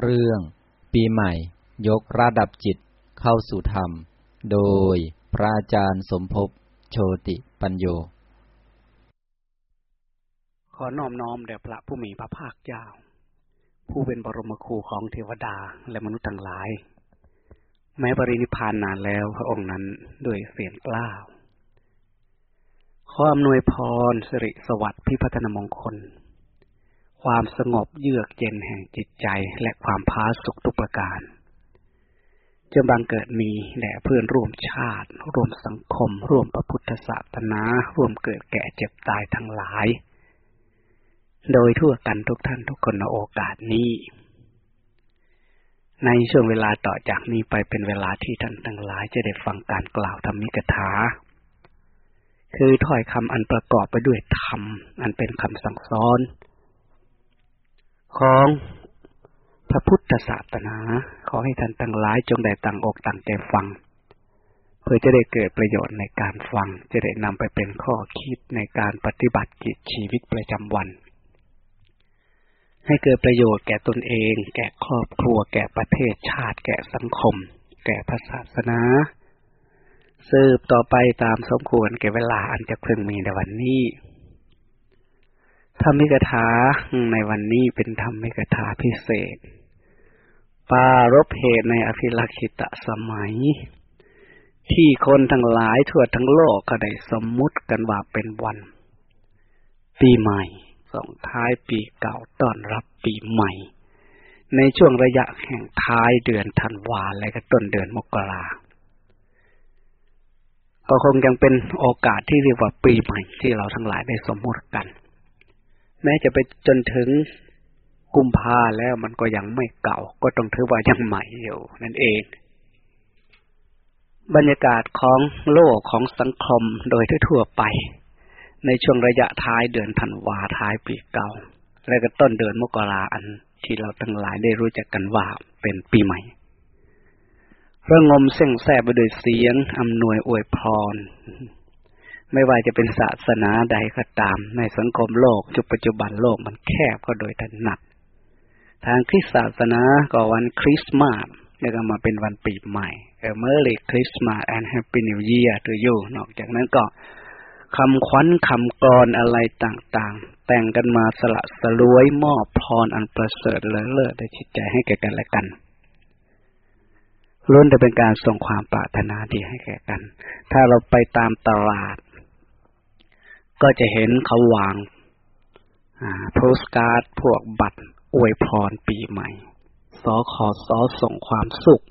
เรื่อง ปีใหม่ ยกระดับจิตเข้าสู่ธรรม โดยพระอาจารย์สมภพโชติปัญโย ขอน้อมน้อมแด่พระผู้มีพระภาคเจ้า ผู้เป็นบรมครูของเทวดาและมนุษย์ทั้งหลาย แม้ปรินิพานนานแล้วพระองค์นั้นด้วยเสียงกล้าวขออำนวยพรสิริสวัสดิ์พิพัฒนมงคล ความสงบเยือกเย็นแห่งจิตใจและความพาสุขทุกประการจะบังเกิดมีแด่เพื่อนร่วมชาติ ร่วมสังคม ร่วมพระพุทธศาสนา ร่วมเกิดแก่เจ็บตายทั้งหลาย โดยทั่วกันทุกท่านทุกคนในโอกาสนี้ ในช่วงเวลาต่อจากนี้ไปเป็นเวลาที่ท่านทั้งหลายจะได้ฟังการกล่าวธรรมิกถา คือถ้อยคำอันประกอบไปด้วยธรรม อันเป็นคำสั่งสอน ของพระพุทธศาสนา ขอให้ท่านทั้งหลายจงได้ตั้งอกตั้งใจฟัง เพื่อจะได้เกิดประโยชน์ในการฟัง จะได้นำไปเป็นข้อคิดในการปฏิบัติกิจชีวิตประจำวัน ให้เกิดประโยชน์แก่ตนเอง แก่ครอบครัว แก่ประเทศชาติ แก่สังคม แก่พระศาสนา สืบต่อไปตามสมควรแก่เวลาอันจะพึงมีในวันนี้ ธรรมิกถาในวันนี้เป็นธรรมิกถาพิเศษ ปารบเหตุในอภิลักษิตสมัย ที่คนทั้งหลายทั่วทั้งโลกก็ได้สมมุติกันว่าเป็นวัน ปีใหม่ส่งท้ายปีเก่าต้อนรับปีใหม่ ในช่วงระยะแห่งท้ายเดือนธันวาและก็ต้นเดือนมกราก็คงยังเป็นโอกาสที่เรียกว่าปีใหม่ที่เราทั้งหลายได้สมมุติกัน แม้จะไปจนถึงกุมภาแล้วมันก็ยังไม่เก่า ก็ต้องถือว่ายังใหม่อยู่ นั่นเอง บรรยากาศของโลกของสังคมโดยทั่วไป ในช่วงระยะท้ายเดือนธันวาท้ายปีเก่า และก็ต้นเดือนมกราอันที่เราทั้งหลายได้รู้จักกันว่าเป็นปีใหม่ระงมเซ็งแซ่ไปด้วยเสียงอำนวยอวยพร ไม่ว่าจะเป็นศาสนาใดก็ตาม ในสังคมโลกจุปัจจุบันโลกมันแคบก็โดยถนัดทางคริสต์ศาสนาก็วันคริสต์มาสแล้วก็มาเป็นวันปีใหม่เออ Merry Christmas and Happy New Year to you นอกจากนั้นก็คำขวัญคำกรอะไรต่างๆ แต่งกันมาสละสลวยมอบพรอันประเสริฐเลิศเลิศได้จิตใจให้แก่กันและกันล้วนจะเป็นการส่งความปรารถนาดีให้แก่กัน ถ้าเราไปตามตลาด ก็จะเห็นเขาวางโพสการ์ดพวกบัตรอวยพรปีใหม่สอขอสอส่งความสุข 2535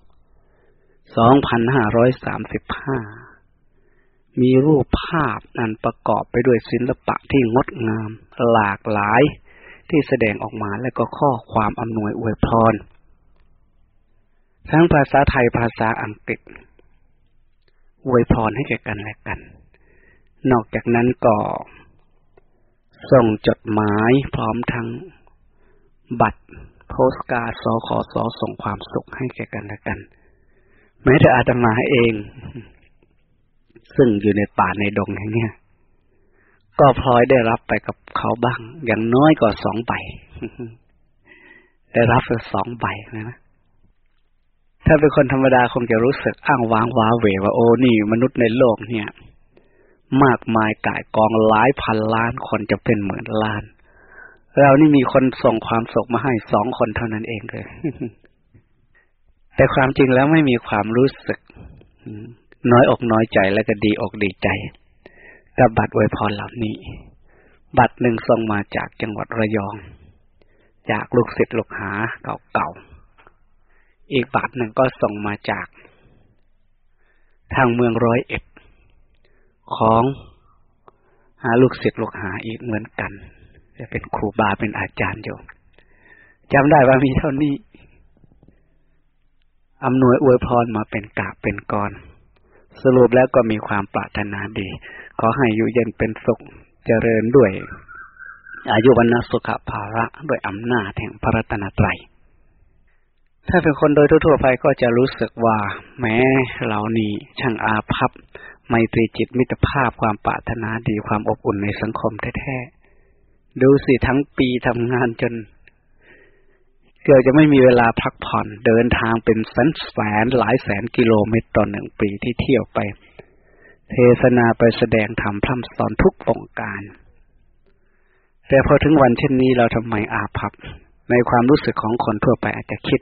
มีรูปภาพอันประกอบไปด้วยศิลปะที่งดงาม หลากหลายที่แสดงออกมาและก็ข้อความอำนวยอวยพร ทั้งภาษาไทยภาษาอังกฤษอวยพรให้แก่กันและกัน นอกจากนั้นก็ ส่งจดหมายพร้อมทั้งบัตรโพสการ์ดสคสส่งความสุขให้แก่กันและกัน แม้แต่อาตมาเอง ซึ่งอยู่ในป่าในดงแห่งนี้ก็พลอยได้รับไปกับเขาบ้าง อย่างน้อยก็สองใบได้รับสองใบนะถ้าเป็นคนธรรมดาคงจะรู้สึกอ้างว้างว้าเหวว่าโอ้นี่ มนุษย์ในโลกเนี่ย มากมายกายกองหลายพันล้านคนจะเป็นหมื่นล้าน เรานี่มีคนส่งความสุขมาให้สองคนเท่านั้นเองเลยแต่ความจริงแล้วไม่มีความรู้สึก น้อยอกน้อยใจแล้วก็ดีอกดีใจกับบัตรอวยพรเหล่านี้ บัตรหนึ่งส่งมาจากจังหวัดระยอง จากลูกศิษย์ลูกหาเก่าๆอีกบาทหนึ่งก็ส่งมาจาก ทางเมืองร้อยเอ็ด ของหาลูกศิษย์ลูกหาอีกเหมือนกันจะเป็นครูบาเป็นอาจารย์อยู่จำได้ว่ามีเท่านี้อำนวยอวยพรมาเป็นกาเป็นกรสรุปแล้วก็มีความปรารถนาดี ขอให้อยู่เย็นเป็นสุขเจริญด้วย อายุวันสุขภาระด้วยอำนาจแห่งพระรัตนตรัย ถ้าเป็นคนโดยทั่วไปก็จะรู้สึกว่า แม้เรานี่ช่างอาภัพ ไมตรีจิตมิตรภาพความปรารถนาดีความอบอุ่นในสังคมแท้ๆ ดูสิทั้งปีทำงานจน เกือบจะไม่มีเวลาพักผ่อน เดินทางเป็นแสนแสนหลายแสนกิโลเมตรต่อหนึ่งปีที่เที่ยวไป เทศนาไปแสดงธรรมพร่ำสอนทุกองการ แต่พอถึงวันเช่นนี้เราทำไมอาภัพในความรู้สึกของคนทั่วไปอาจจะคิด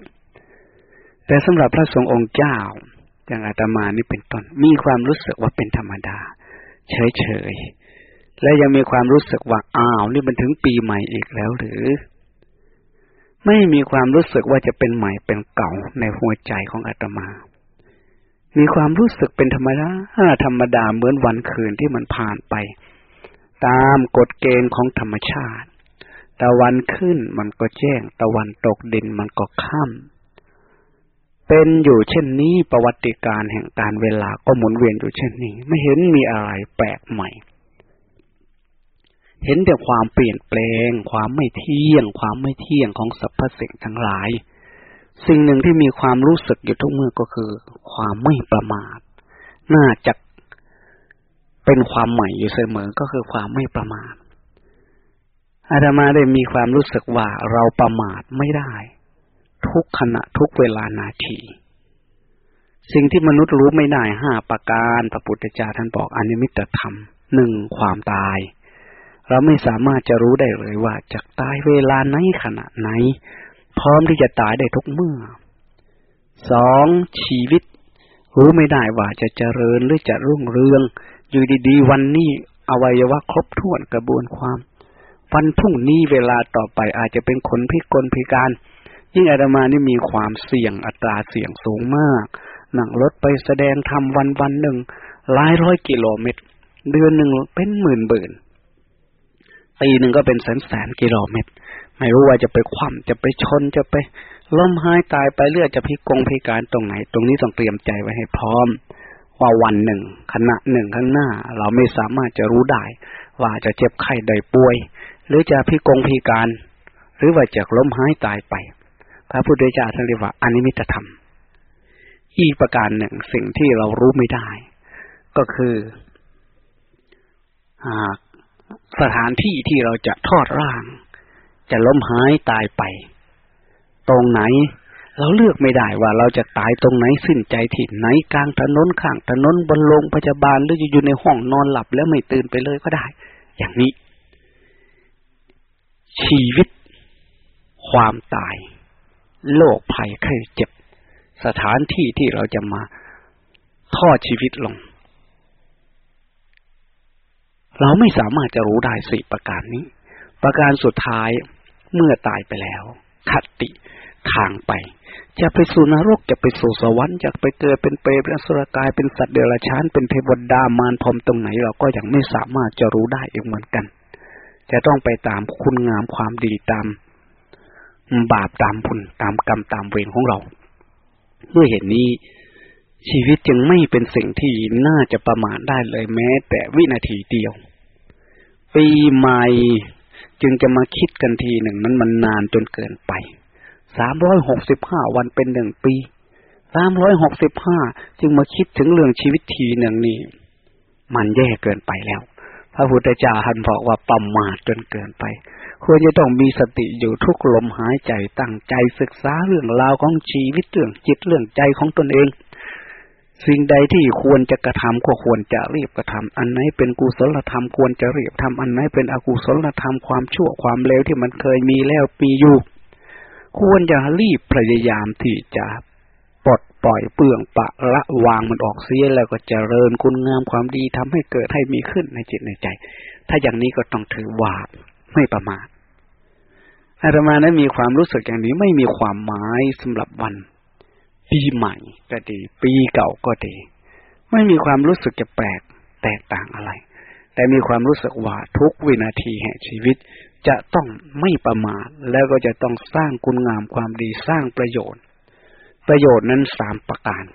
แต่สำหรับพระสงฆ์องค์เจ้า อย่างอาตมานี่เป็นต้น มีความรู้สึกว่าเป็นธรรมดา เฉยๆและยังมีความรู้สึกว่าอ้าวนี่มันถึงปีใหม่อีกแล้วหรือ ไม่มีความรู้สึกว่าจะเป็นใหม่เป็นเก่าในหัวใจของอาตมา มีความรู้สึกเป็นธรรมดาธรรมดาเหมือนวันคืนที่มันผ่านไป ตามกฎเกณฑ์ของธรรมชาติ ตะวันขึ้นมันก็แจ้ง ตะวันตกดินมันก็ค่ำ เป็นอยู่เช่นนี้ประวัติการแห่งการเวลาก็หมุนเวียนอยู่เช่นนี้ ไม่เห็นมีอะไรแปลกใหม่ เห็นแต่ความเปลี่ยนแปลง ความไม่เที่ยง ความไม่เที่ยงของสรรพสิ่งทั้งหลาย สิ่งหนึ่งที่มีความรู้สึกอยู่ทุกเมื่อก็คือ ความไม่ประมาท น่าจะเป็นความใหม่อยู่เสมอก็คือความไม่ประมาทอาตมาได้มีความรู้สึกว่าเราประมาทไม่ได้ ทุกขณะทุกเวลานาที สิ่งที่มนุษย์รู้ไม่ได้ห้าประการพระพุทธเจ้าท่านบอกอนิมิตธรรมหนึ่งความตาย เราไม่สามารถจะรู้ได้เลยว่าจะตายเวลาไหนขณะไหน พร้อมที่จะตายได้ทุกเมื่อสองชีวิต รู้ไม่ได้ว่าจะเจริญหรือจะรุ่งเรือง อยู่ดีๆ วันนี้อวัยวะครบถ้วนกระบวนความ วันพรุ่งนี้เวลาต่อไปอาจจะเป็นคนพิกลพิการ ยิ่งอาตมานี่มีความเสี่ยงอัตราเสี่ยงสูงมากนั่งรถไปแสดงทำวันวันหนึ่งหลายร้อยกิโลเมตร เดือนหนึ่งเป็นหมื่นเบื่นปีหนึ่งก็เป็นแสนแสนกิโลเมตร ไม่รู้ว่าจะไปคว่ำจะไปชนจะไปล้มหายตายไปเลือดจะพิกงพิการตรงไหน ตรงนี้ต้องเตรียมใจไว้ให้พร้อม ว่าวันหนึ่งขณะหนึ่งข้างหน้า เราไม่สามารถจะรู้ได้ ว่าจะเจ็บไข้ใดป่วย หรือจะพิกงพิการ หรือว่าจะล้มหายตายไป พระพุทธเจ้าท่านเรียกว่าอนิมิตธรรม อีกประการหนึ่งสิ่งที่เรารู้ไม่ได้ ก็คือหากสถานที่ที่เราจะทอดร่าง จะล้มหายตายไป ตรงไหน เราเลือกไม่ได้ว่าเราจะตายตรงไหนสิ้นใจที่ไหนกลางถนนข้างถนนบนโรงพยาบาลหรืออยู่ในห้องนอนหลับแล้วไม่ตื่นไปเลยก็ได้ อย่างนี้ ชีวิตความตาย โรคภัยไข้เจ็บ สถานที่ที่เราจะมาทอดชีวิตลง เราไม่สามารถจะรู้ได้สี่ประการนี้ ประการสุดท้ายเมื่อตายไปแล้วคติทางไป จะไปสู่นรกจะไปสู่สวรรค์จะไปเกิดเป็นเปรตเป็นสุรกายเป็นสัตว์เดรัจฉานเป็นเทวดามารพรมตรงไหน เราก็ยังไม่สามารถจะรู้ได้เองเหมือนกัน จะต้องไปตามคุณงามความดีตาม บาปตามบุญตามกรรมตามเวรของเราด้วยเหตุนนี้ ชีวิตจึงไม่เป็นสิ่งที่น่าจะประมาทได้เลยแม้ แต่วินาทีเดียว ปีใหม่จึงจะมาคิดกันทีหนึ่งนั้นมันนานจนเกินไป สามร้อยหกสิบห้าวันเป็นหนึ่งปี สามร้อยหกสิบห้าจึงมาคิดถึงเรื่องชีวิตทีหนึ่งนี่มันแย่เกินไปแล้ว พระพุทธเจ้าท่านบอกว่าประมาทจนเกินไป ควรจะต้องมีสติอยู่ทุกลมหายใจตั้งใจศึกษาเรื่องราวของชีวิตเรื่องจิตเรื่องใจของตนเอง สิ่งใดที่ควรจะกระทำก็ควรจะรีบกระทำอันไหนเป็นกุศลธรรมควรจะรีบทำอันไหนเป็นอกุศลธรรมความชั่วความเลวที่มันเคยมีแล้วปีอยู่ ควรจะรีบพยายามที่จะปลดปล่อยเปลืองปะละวางมันออกเสียแล้วก็จเจริญคุณงามความดีทำให้เกิดให้มีขึ้นในจิตในใจ ถ้าอย่างนี้ก็ต้องถือว่า ไม่ประมาทอาตมานั้นมีความรู้สึกอย่างนี้ไม่มีความหมายสำหรับวัน ปีใหม่ก็ดี ปีเก่าก็ดี ไม่มีความรู้สึกจะแปลกแตกต่างอะไร แต่มีความรู้สึกว่าทุกวินาทีแห่งชีวิตจะต้องไม่ประมาทแล้วก็จะต้องสร้างคุณงามความดีสร้างประโยชน์ ประโยชน์นั้นสามประการ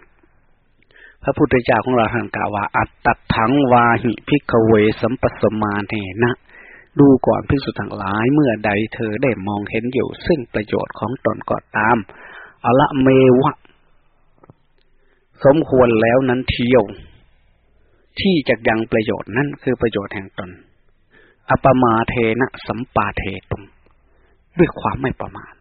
พระพุทธเจ้าของเราท่านกล่าวว่า อัตตัถังวาหิพิกเวสัมปสมาเนนะ ดูก่อนพิสุทั้งหลาย เมื่อใดเธอได้มองเห็นอยู่ ซึ่งประโยชน์ของตนก็ตามอละเมวะ สมควรแล้วนั้นเที่ยว ที่จะยังประโยชน์นั่นคือประโยชน์แห่งตน อปมาเทนะสัมปาเทตุงด้วยความไม่ประมาท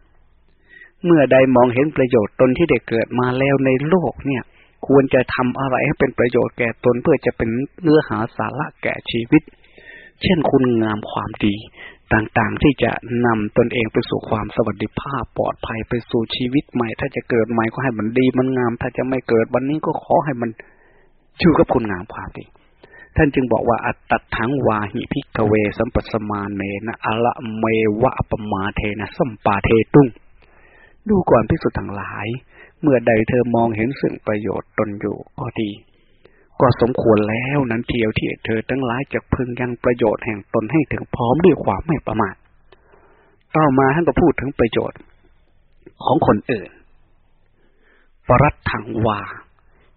เมื่อใดมองเห็นประโยชน์ตนที่ได้เกิดมาแล้วในโลกเนี่ย ควรจะทำอะไรให้เป็นประโยชน์แก่ตนเพื่อจะเป็นเนื้อหาสาระแก่ชีวิต เช่นคุณงามความดีต่างๆ ที่จะนำตนเองไปสู่ความสวัสดิภาพปลอดภัยไปสู่ชีวิตใหม่ ถ้าจะเกิดใหม่ก็ให้มันดีมันงาม ถ้าจะไม่เกิดวันนี้ก็ขอให้มันชูกับคุณงามความดี ท่านจึงบอกว่าอัตตถังวาหิพิกเว สัมปสมาเนนะอะละเมวะปมาเทนะสัมปาเทตุงดูก่อนพิสุทั้งหลาย เมื่อใดเธอมองเห็นสิ่งประโยชน์ตนอยู่ก็ดี ก็สมควรแล้วนั้นเทียวที่เธอทั้งหลายจะพึงยังประโยชน์แห่งตนให้ถึงพร้อมด้วยความไม่ประมาทต่อมาท่านก็พูดถึงประโยชน์ ของคนอื่น ปรัตถังวา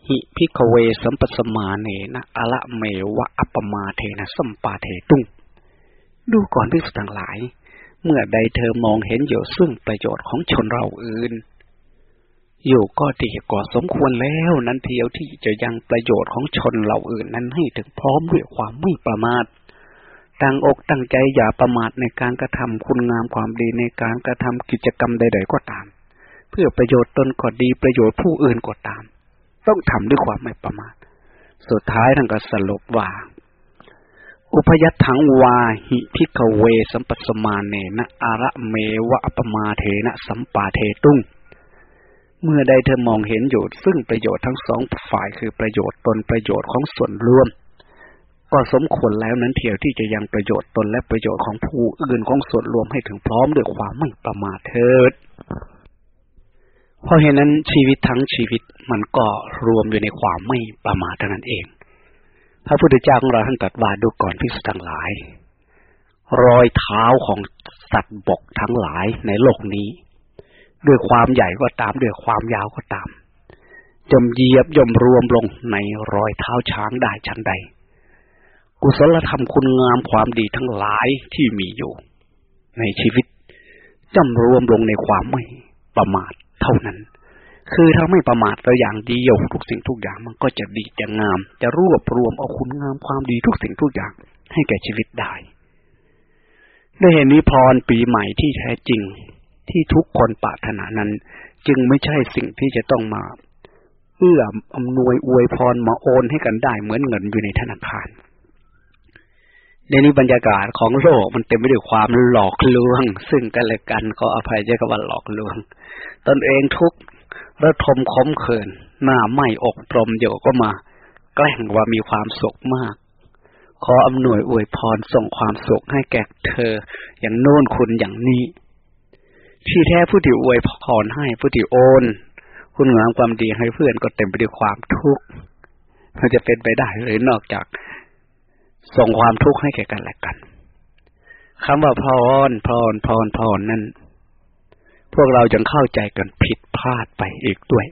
หิพิกเวสัมปสมาเนนะอะละเมวะอัปมาเทนะสัมปาเทตุงดูก่อนพิสุทั้งหลาย เมื่อใดเธอมองเห็นอยู่ซึ่งประโยชน์ของชนเราอื่น อยู่ก็ดีก็สมควรแล้วนั้นเทียวที่จะยังประโยชน์ของชนเราอื่นนั้นให้ถึงพร้อมด้วยความไม่ประมาทตั้งอกตั้งใจอย่าประมาทในการกระทำคุณงามความดีในการกระทำกิจกรรมใด ๆ ก็ตาม เพื่อประโยชน์ตนก็ดีประโยชน์ผู้อื่นก็ตาม ต้องทำด้วยความไม่ประมาท สุดท้ายท่านก็สรุปว่า อุปยัตถังวาหิพิกเวสัมปสมาเนนะอาระเมวะปมาเทนะสัมปาเทตุง เมื่อใดเธอมองเห็นอยู่ซึ่งประโยชน์ทั้งสองฝ่ายคือประโยชน์ตนประโยชน์ของส่วนรวม ก็สมควรแล้วนั้นเทียวที่จะยังประโยชน์ตนและประโยชน์ของผู้อื่นของส่วนรวมให้ถึงพร้อมด้วยความไม่ประมาทเถิดเพราะเหตุนั้นชีวิตทั้งชีวิตมันก็รวมอยู่ในความไม่ประมาทเท่านั้นเอง พระพุทธเจ้าของเราท่านตรัสว่าดูก่อนพิสุทั้งหลาย รอยเท้าของสัตว์บกทั้งหลายในโลกนี้ ด้วยความใหญ่ก็ตามด้วยความยาวก็ตามจมเยียบย่อมรวมลงในรอยเท้าช้างได้ชั้นใด กุศลธรรมคุณงามความดีทั้งหลายที่มีอยู่ ในชีวิตจำรวมลงในความไม่ประมาทเท่านั้น คือถ้าไม่ประมาทตัวอย่างเดียู่ทุกสิ่งทุกอย่างมันก็จะดีจะงาม จะรวบรวมเอาคุณงามความดีทุกสิ่งทุกอย่างให้แก่ชีวิตได้ด้วยเหตุนี้พรปีใหม่ที่แท้จริง ที่ทุกคนปรารถนานั้น จึงไม่ใช่สิ่งที่จะต้องมา เอื้ออำนวยอวยพรมาโอนให้กันได้เหมือนเงินอยู่ในธนาคารในนี้บรรยากาศของโลกมันเต็มไปด้วยความหลอกลวง ซึ่งกันและกันขออภัยใช้คำว่าหลอกลวง ตนเองทุกระทมขมเขิน หน้าไหมอกตรมอยู่ก็มา แกล้งว่ามีความสุขมาก ขออำนวยอวยพรส่งความสุขให้แก่เธอ อย่างโน้นคุณอย่างนี้ ที่แท้ผู้ที่อวยพรให้ผู้ที่โอน คุณงามความดีให้เพื่อนก็เต็มไปด้วยความทุกข์มันจะเป็นไปได้หรือนอกจากส่งความทุกข์ให้แก่กันและกันคำว่าพรพรพรพรนั่น พวกเราจึงเข้าใจกันผิดพลาดไปอีกด้วย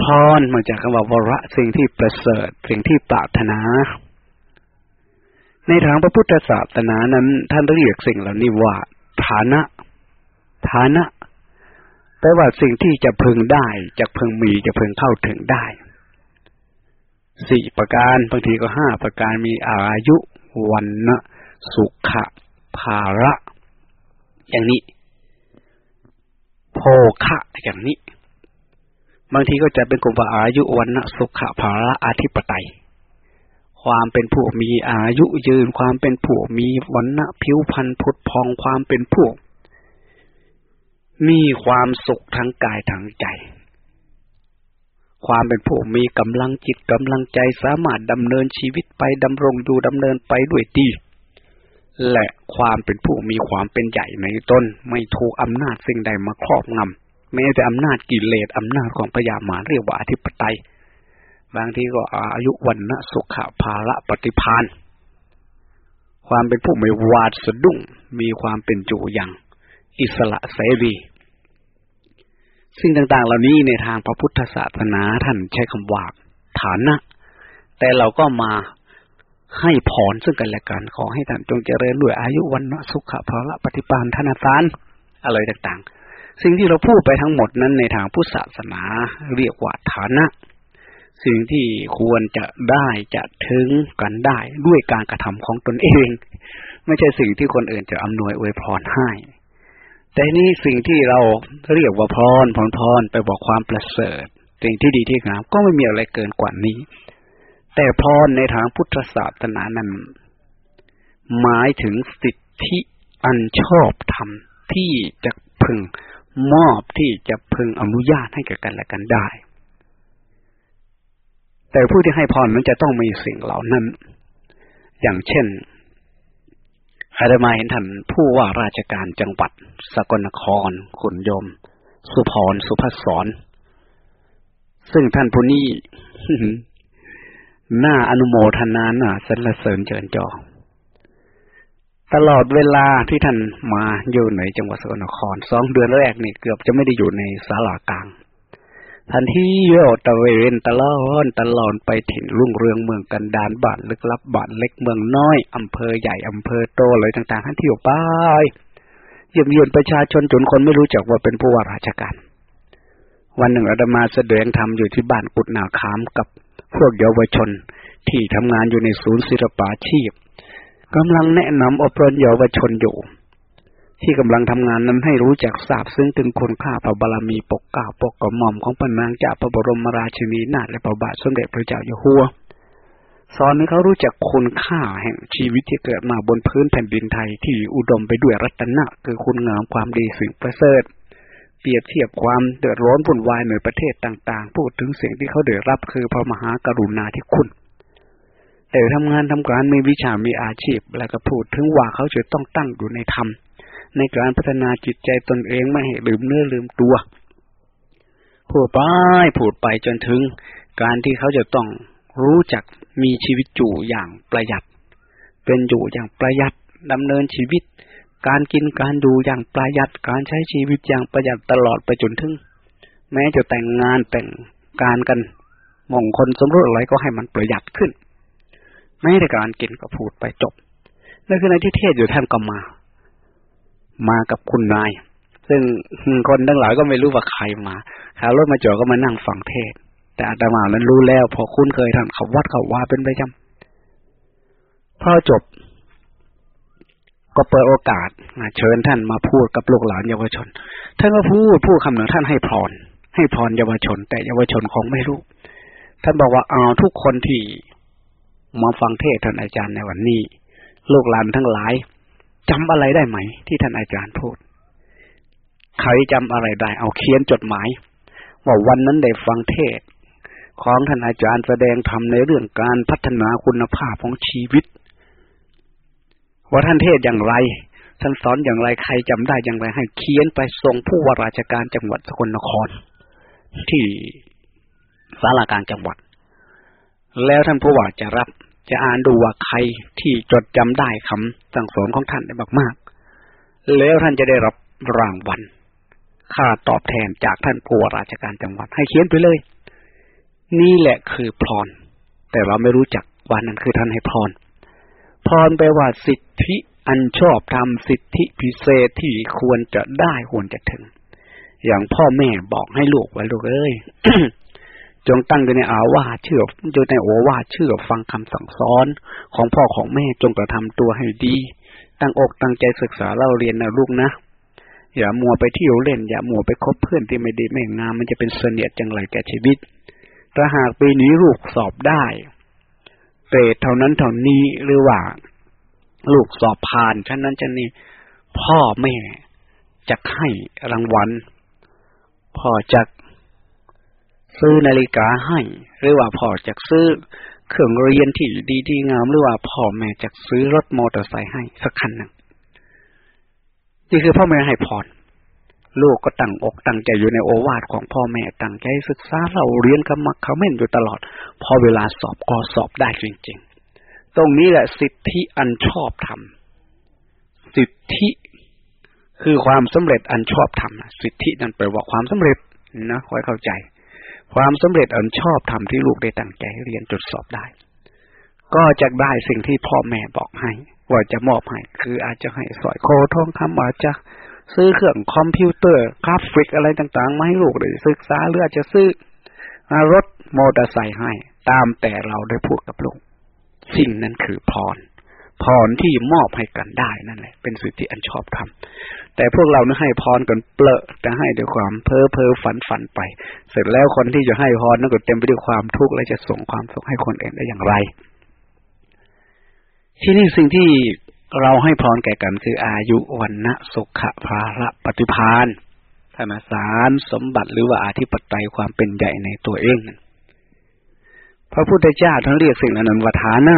พรมาจากคำว่าวระสิ่งที่ประเสริฐสิ่งที่ปรารถนา ในทางพระพุทธศาสนานั้น ท่านเรียกสิ่งเหล่านี้ว่า ฐานะ ฐานะแปลว่าสิ่งที่จะพึงได้จะพึงมีจะพึงเข้าถึงได้สี่ประการบางทีก็ห้าประการมีอายุวันนะสุขะภาระ อย่างนี้โภคะอย่างนี้ บางทีก็จะเป็นกลุ่มว่าอายุวันนะสุขะภาระอธิปไตย ความเป็นผู้มีอายุยืนความเป็นผู้มีวันนะผิวพรรณผุดพองความเป็นผู้ มีความสุขทั้งกายทั้งใจ ความเป็นผู้มีกำลังจิตกำลังใจสามารถดำเนินชีวิตไปดำรงอยู่ดำเนินไปด้วยดีและความเป็นผู้มีความเป็นใหญ่ในตนไม่ถูกอำนาจสิ่งใดมาครอบงำแม้แต่อำนาจกิเลสอำนาจของพยามารเรียกว่าอธิปไตย บางทีก็อายุวันนะสุขภาระปฏิพานความเป็นผู้ไม่วาดสะดุ้งมีความเป็นอยู่อย่าง อิสระเสรี สิ่งต่างๆ เหล่านี้ในทางพระพุทธศาสนาท่านใช้คำว่าฐานะ แต่เราก็มาให้พรซึ่งกันและกันขอให้ท่านจงเจริญด้วยอายุวันนสุขภาละปฏิปานธนาสารอะไรต่างๆ สิ่งที่เราพูดไปทั้งหมดนั้นในทางพุทธศาสนาเรียกว่าฐานะ สิ่งที่ควรจะได้จะถึงกันได้ด้วยการกระทำของตนเอง ไม่ใช่สิ่งที่คนอื่นจะอำนวยอวยพรให้ แต่นี่สิ่งที่เราเรียกว่าพรพรพรไปบอกความประเสริฐ สิ่งที่ดีที่งามก็ไม่มีอะไรเกินกว่านี้ แต่พรในทางพุทธศาสนานั้น หมายถึงสิทธิอันชอบธรรมที่จะพึงมอบที่จะพึงอนุญาตให้แก่กันและกันได้ แต่ผู้ที่ให้พรนั้นจะต้องมีสิ่งเหล่านั้น อย่างเช่น อาตมาเห็นท่านผู้ว่าราชการจังหวัด สกลนคร ขุนยม สุพรสุพศร ซึ่งท่านผู้นี้หน้าอนุโมทนาหน้าสรรเสริญเจิญจอ ตลอดเวลาที่ท่านมาอยู่ในจังหวัดสกลนครสองเดือนแรกนี่เกือบจะไม่ได้อยู่ในศาลากลาง ทันที่โยตะเวนตะลอดตลอดไปถิ่นรุ่งเรืองเมืองกันดานบ้านลึกลับบ้านเล็กเมืองน้อย อำเภอใหญ่ อำเภอโตเลยต่างๆท่านที่อยู่ไปเยี่ยมเยือนประชาชนจนคนไม่รู้จักว่าเป็นผู้ว่าราชการ วันหนึ่งอาตมาแสดงธรรมอยู่ที่บ้านกุดนาคามกับพวกเยาวชน ที่ทำงานอยู่ในศูนย์ศิลปาชีพกำลังแนะนำอบรมเยาวชนอยู่ ที่กำลังทำงานนั้นให้รู้จักทราบซึ่งถึงคุณค่าพระบารมีปกเก้าปกกระหม่อมของพระนางจากพระบรมราชินีนาถและพระบาทสมเด็จพระเจ้าอยู่หัว สอนให้เขารู้จักคุณค่าแห่งชีวิตที่เกิดมาบนพื้นแผ่นดินไทยที่อุดมไปด้วยรัตนะคือคุณงามความดีสิ่งประเสริฐเปรียบเทียบความเดือดร้อนวุ่นวายในประเทศต่าง ๆ พูดถึงสิ่งที่เขาเดือดรับคือพระมหากรุณาธิคุณแต่ทำงานทำการมีวิชามีอาชีพ แล้วก็พูดถึงว่าเขาจะต้องตั้งอยู่ในธรรม ในการพัฒนาจิตใจตนเองไม่ให้ลืมเนื้อลืมตัวพูดไปพูดไปจนถึง การที่เขาจะต้องรู้จักมีชีวิตอยู่อย่างประหยัด เป็นอยู่อย่างประหยัดดำเนินชีวิต การกินการดูอย่างประหยัด การใช้ชีวิตอย่างประหยัดตลอดไปจนถึง แม้จะแต่งงานแต่งการกันมองคลสมรสอะไรก็ให้มันประหยัดขึ้นแม้แต่การกินก็พูดไปจบนั่นคือในที่เทศอยู่ท่านก็มา มากับคุณนาย ซึ่งคนทั้งหลายก็ไม่รู้ว่าใครมาขารถมาจอดก็มานั่งฟังเทศ แต่อาตมานั้นรู้แล้ว พอคุ้นเคยท่านเขาวัดเขาว่าเป็นประจำพอจบ ก็เปิดโอกาสเชิญท่านมาพูดกับลูกหลานเยาวชน ท่านก็พูดพูดคำหนึ่งท่านให้พร ให้พรเยาวชน แต่เยาวชนคงไม่รู้ ท่านบอกว่าเอาทุกคนที่มาฟังเทศท่านอาจารย์ในวันนี้ ลูกหลานทั้งหลาย จำอะไรได้ไหม ที่ท่านอาจารย์พูด ใครจำอะไรได้ เอาเขียนจดหมาย ว่าวันนั้นได้ฟังเทศ ของท่านอาจารย์แสดงธรรมในเรื่องการพัฒนาคุณภาพของชีวิต ว่าท่านเทศอย่างไร ท่านสอนอย่างไรใครจำได้อย่างไร ให้เขียนไปส่งผู้ว่าราชการจังหวัดสกลนคร ที่สาราการจังหวัด แล้วท่านผู้ว่าจะรับ จะอ่านดูว่าใครที่จดจำได้คำสั่งสอนของท่านได้มากๆ แล้วท่านจะได้รับรางวัลค่าตอบแทนจากท่านผู้ว่าราชการจังหวัดให้เขียนไปเลย นี่แหละคือพร แต่เราไม่รู้จักว่านั้นคือท่านให้พร พรแปลว่าสิทธิอันชอบทำสิทธิพิเศษที่ควรจะได้ควรจะถึง อย่างพ่อแม่บอกให้ลูกไว้ลูกเอ้ย จงตั้งอยู่ในอาวาเชื่ออยู่ในโอวาเชื่อฟังคำสั่งสอนของพ่อของแม่จงกระทำตัวให้ดี ตั้งอกตั้งใจศึกษาเล่าเรียนนะลูกนะ อย่ามัวไปเที่ยวเล่น อย่ามัวไปคบเพื่อนที่ไม่ดีไม่งาม มันจะเป็นเสนียดจังไรแก่ชีวิตถ้าหากปีนี้ลูกสอบได้เกรดเท่านั้นเท่านี้หรือว่า ลูกสอบผ่านชั้นนั้นชั้นนี้พ่อแม่จะให้รางวัลพ่อจะ ซื้อนาฬิกาให้ หรือว่าพ่อจะซื้อเครื่องเรียนที่ดีดีงามหรือว่าพ่อแม่จะซื้อรถมอเตอร์ไซค์ให้สักคันหนึ่งนี่คือพ่อแม่ให้พรลูกก็ตั้งอกตั้งใจอยู่ในโอวาทของพ่อแม่ตั้งใจศึกษาเราเรียนกำมักเขาเม่นอยู่ตลอด พอเวลาสอบก็สอบได้จริง ๆ ตรงนี้แหละสิทธิอันชอบธรรมสิทธิคือความสำเร็จอันชอบธรรมสิทธินั่นแปลว่าความสำเร็จนะคอยเข้าใจ ความสำเร็จอันชอบธรรมที่ลูกได้ตั้งใจเรียนจดสอบได้ ก็จะได้สิ่งที่พ่อแม่บอกให้ ว่าจะมอบให้ คืออาจจะให้สร้อยคอทองคำอาจจะซื้อเครื่องคอมพิวเตอร์กราฟิกอะไรต่างๆมาให้ลูกได้ศึกษาหรืออาจจะซื้อรถมอเตอร์ไซค์ให้ ตามแต่เราได้พูดกับลูก สิ่งนั้นคือพร พรที่มอบให้กันได้นั่นแหละ เป็นสิทธิอันชอบธรรมแต่พวกเราเนี่ยให้พรกันเปลอะแต่ให้ด้วยความเพ้อเพ้อฝันฝันไป เสร็จแล้วคนที่จะให้พรนั่นก็เต็มไปด้วยความทุกข์และจะส่งความสุขให้คนอื่นได้อย่างไร ที่นี่สิ่งที่เราให้พรแก่กันคืออายุวันนะสุขภาระปฏิพานธนสารสมบัติหรือว่าอาธิปไตยความเป็นใหญ่ในตัวเองพระพุทธเจ้าท่านเรียกสิ่งนั้นว่าฐานะ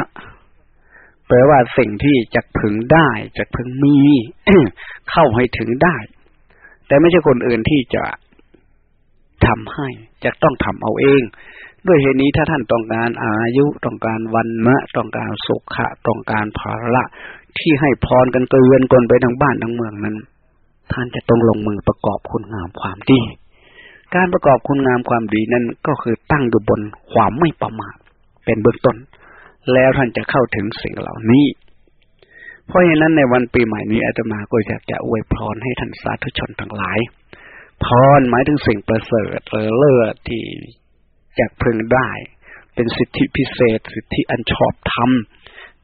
แปลว่าสิ่งที่จะพึงได้จะพึงมีเข้าให้ถึงได้ แต่ไม่ใช่คนอื่นที่จะทำให้จะต้องทำเอาเอง ด้วยเหตุนี้ถ้าท่านต้องการอายุต้องการวันมะ ต้องการสุขะต้องการภาระที่ให้พรกันเกลือนกลไปทั้งบ้านทั้งเมืองนั้น ท่านจะต้องลงมือประกอบคุณงามความดี การประกอบคุณงามความดีนั้นก็คือตั้งอยู่บนความไม่ประมาทเป็นเบื้องต้น แล้วท่านจะเข้าถึงสิ่งเหล่านี้ เพราะฉะนั้นในวันปีใหม่นี้อาตมาก็อยากจะอวยพรให้ท่านสาธุชนทั้งหลาย พรหมายถึงสิ่งประเสริฐเออเลิศที่จะพึงได้ เป็นสิทธิพิเศษ สิทธิอันชอบธรรม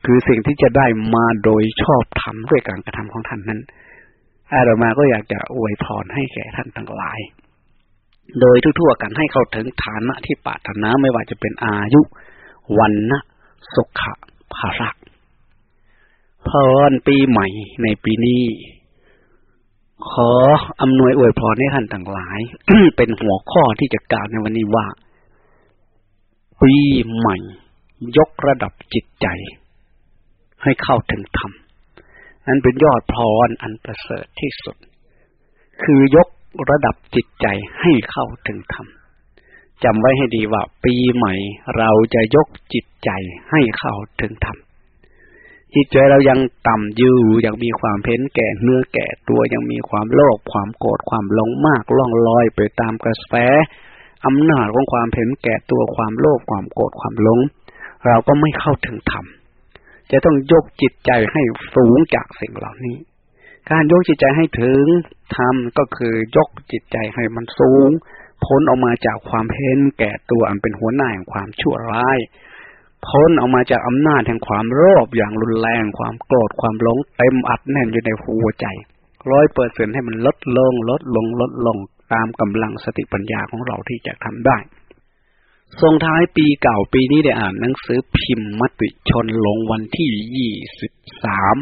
คือสิ่งที่จะได้มาโดยชอบธรรมด้วยการกระทำของท่านนั้น อาตมาก็อยากจะอวยพรให้แก่ท่านทั้งหลาย โดยทั่วๆกันให้เข้าถึงฐานะที่ปรารถนาไม่ว่าจะเป็นอายุวันนะ สุขภาระพรปีใหม่ในปีนี้ ขออำนวยอวยพรให้ท่านทั้งหลาย เป็นหัวข้อที่จะกล่าวในวันนี้ว่า ปีใหม่ ยกระดับจิตใจ ให้เข้าถึงธรรมนั้นเป็นยอดพรอันประเสริฐที่สุด คือยกระดับจิตใจให้เข้าถึงธรรม จำไว้ให้ดีว่าปีใหม่ เราจะยกจิตใจให้เข้าถึงธรรมจิตใจเรายังต่ำอยู่ยังมีความเพ้นแก่เนื้อแก่ตัวยังมีความโลภความโกรธความหลงมากล่องลอยไปตามกระแสอำนาจของความเพ้นแก่ตัวความโลภความโกรธความหลง เราก็ไม่เข้าถึงธรรมจะต้องยกจิตใจให้สูงจากสิ่งเหล่านี้ การยกจิตใจให้ถึงธรรมก็คือยกจิตใจให้มันสูง พ้นออกมาจากความเพ้นแก่ตัวอันเป็นหัวหน้าแห่งความชั่วร้าย พ้นออกมาจากอำนาจแห่งความโลภอย่างรุนแรง ความโกรธความหลงเต็มอัดแน่นอยู่ในหัวใจร้อยเปอร์เซ็นให้มันลดลง ลดลงลดลงตามกำลังสติปัญญาของเราที่จะทำได้ส่งท้ายปีเก่าปีนี้ได้อ่านหนังสือพิมพ์มติชนลงวันที่ยี่สิบสาม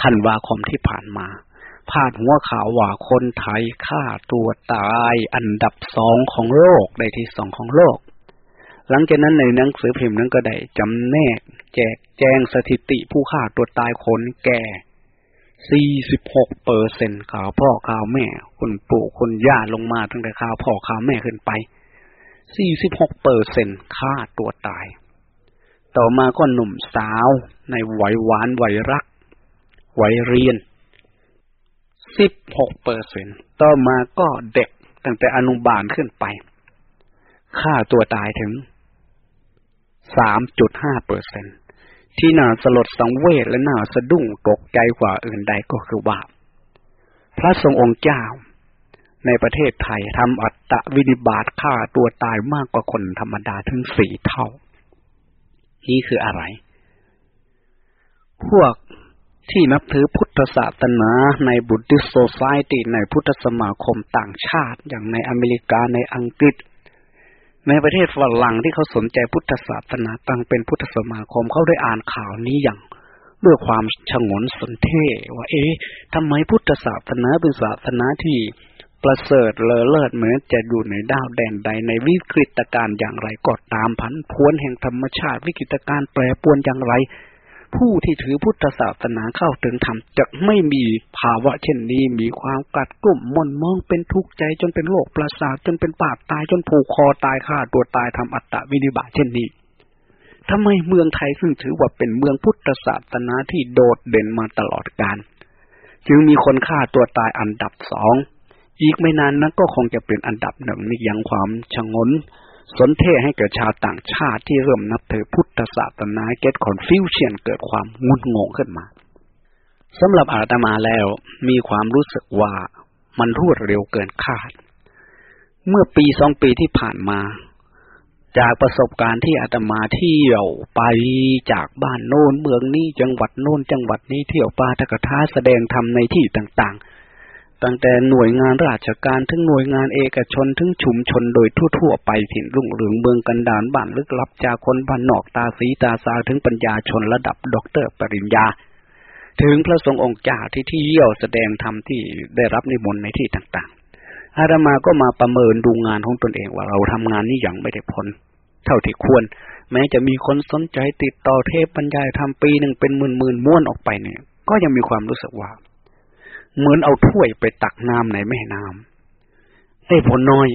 ธันวาคมที่ผ่านมา พาดหัวข่าวว่าคนไทยฆ่าตัวตายอันดับสองของโลกในที่สองของโลก หลังจากนั้นในหนังสือพิมพ์นั้นก็ได้จำแนก แจกแจงสถิติผู้ฆ่าตัวตายคนแก่ 46เปอร์เซ็นต์ข่าวพ่อข่าวแม่ คนปู่คนย่าลงมาตั้งแต่ข่าวพ่อข่าวแม่ขึ้นไป 46เปอร์เซ็นต์ฆ่าตัวตาย ต่อมาก็หนุ่มสาวในวัยหวานวัยรักวัยเรียน สิบหกเปอร์เซ็นต่อมาก็เด็กตั้งแต่อนุบาลขึ้นไปฆ่าตัวตายถึงสามจุดห้าเปอร์เซ็นที่น่าสลดสังเวชและน่าสะดุ้งตกใจกว่าอื่นใดก็คือว่า พระทรงองค์เจ้า ในประเทศไทยทำอัตตวินิบาตฆ่าตัวตายมากกว่าคนธรรมดาถึงสี่เท่า นี่คืออะไร พวก ที่นับถือพุทธศาสนาในบุตติสโซซายตีในพุทธสมาคมต่างชาติ อย่างในอเมริกาในอังกฤษ ในประเทศฝรั่งที่เขาสนใจพุทธศาสนาตั้งเป็นพุทธสมาคมเขาได้อ่านข่าวนี้อย่างด้วยความชงนสนเท่ว่า เอ๊ะทำไมพุทธศาสนาเป็นศาสนาที่ประเสริฐเลอเลิศเหมือนจะอยู่ในดาวแดนใดในวิกฤตการณ์อย่างไรก็ตามผันพวนแห่งธรรมชาติ วิกฤตการณ์แปรปวนอย่างไร ผู้ที่ถือพุทธศาสนาเข้าถึงธรรมจะไม่มีภาวะเช่นนี้ มีความกัดกลุ่มมนมองเป็นทุกข์ใจจนเป็นโรคประสาทจนเป็นปากตายจนผูกคอตายฆ่าตัวตายทำอัตตวินิบาตเช่นนี้ทำไมเมืองไทยซึ่งถือว่าเป็นเมืองพุทธศาสนาที่โดดเด่นมาตลอดกาลจึงมีคนฆ่าตัวตายอันดับสอง อีกไม่นานนั้นก็คงจะเป็นอันดับหนึ่งในยังความชงน สนเทให้เกิดชาวต่างชาติที่เริ่มนับถือพุทธศาสนาเกิดคอนฟิวเชียนเกิดความงุนงงขึ้นมาสำหรับอาตมาแล้วมีความรู้สึกว่ามันรวดเร็วเกินคาด เมื่อปีสองปีที่ผ่านมา จากประสบการณ์ที่อาตมาเที่ยวไปจากบ้านโน้นเมืองนี้จังหวัดโน้นจังหวัดนี้เที่ยวปาทกถาแสดงธรรมในที่ต่างๆ ตั้งแต่หน่วยงานราชการถึงหน่วยงานเอกชนถึงชุมชนโดยทั่วๆไปถิ่นรุ่งเรืองเมืองกันดานบ้านลึกลับจากคนบ้านนอกตาสีตาสาถึงปัญญาชนระดับด็อกเตอร์ปริญญา ถึงพระสงฆ์องค์เจ้าที่ที่เยี่ยวแสดงธรรมที่ได้รับนิมนต์ในที่ต่างๆ อาตมาก็มาประเมินดูงานของตนเองว่าเราทำงานนี้อย่างไม่ได้ผลเท่าที่ควร แม้จะมีคนสนใจติดต่อเทพบรรยายทำปีหนึ่งเป็นหมื่นหมื่นม้วนออกไปเนี่ย ก็ยังมีความรู้สึกว่า เหมือนเอาถ้วยไปตักน้ำในแม่น้ำได้ผลน้อย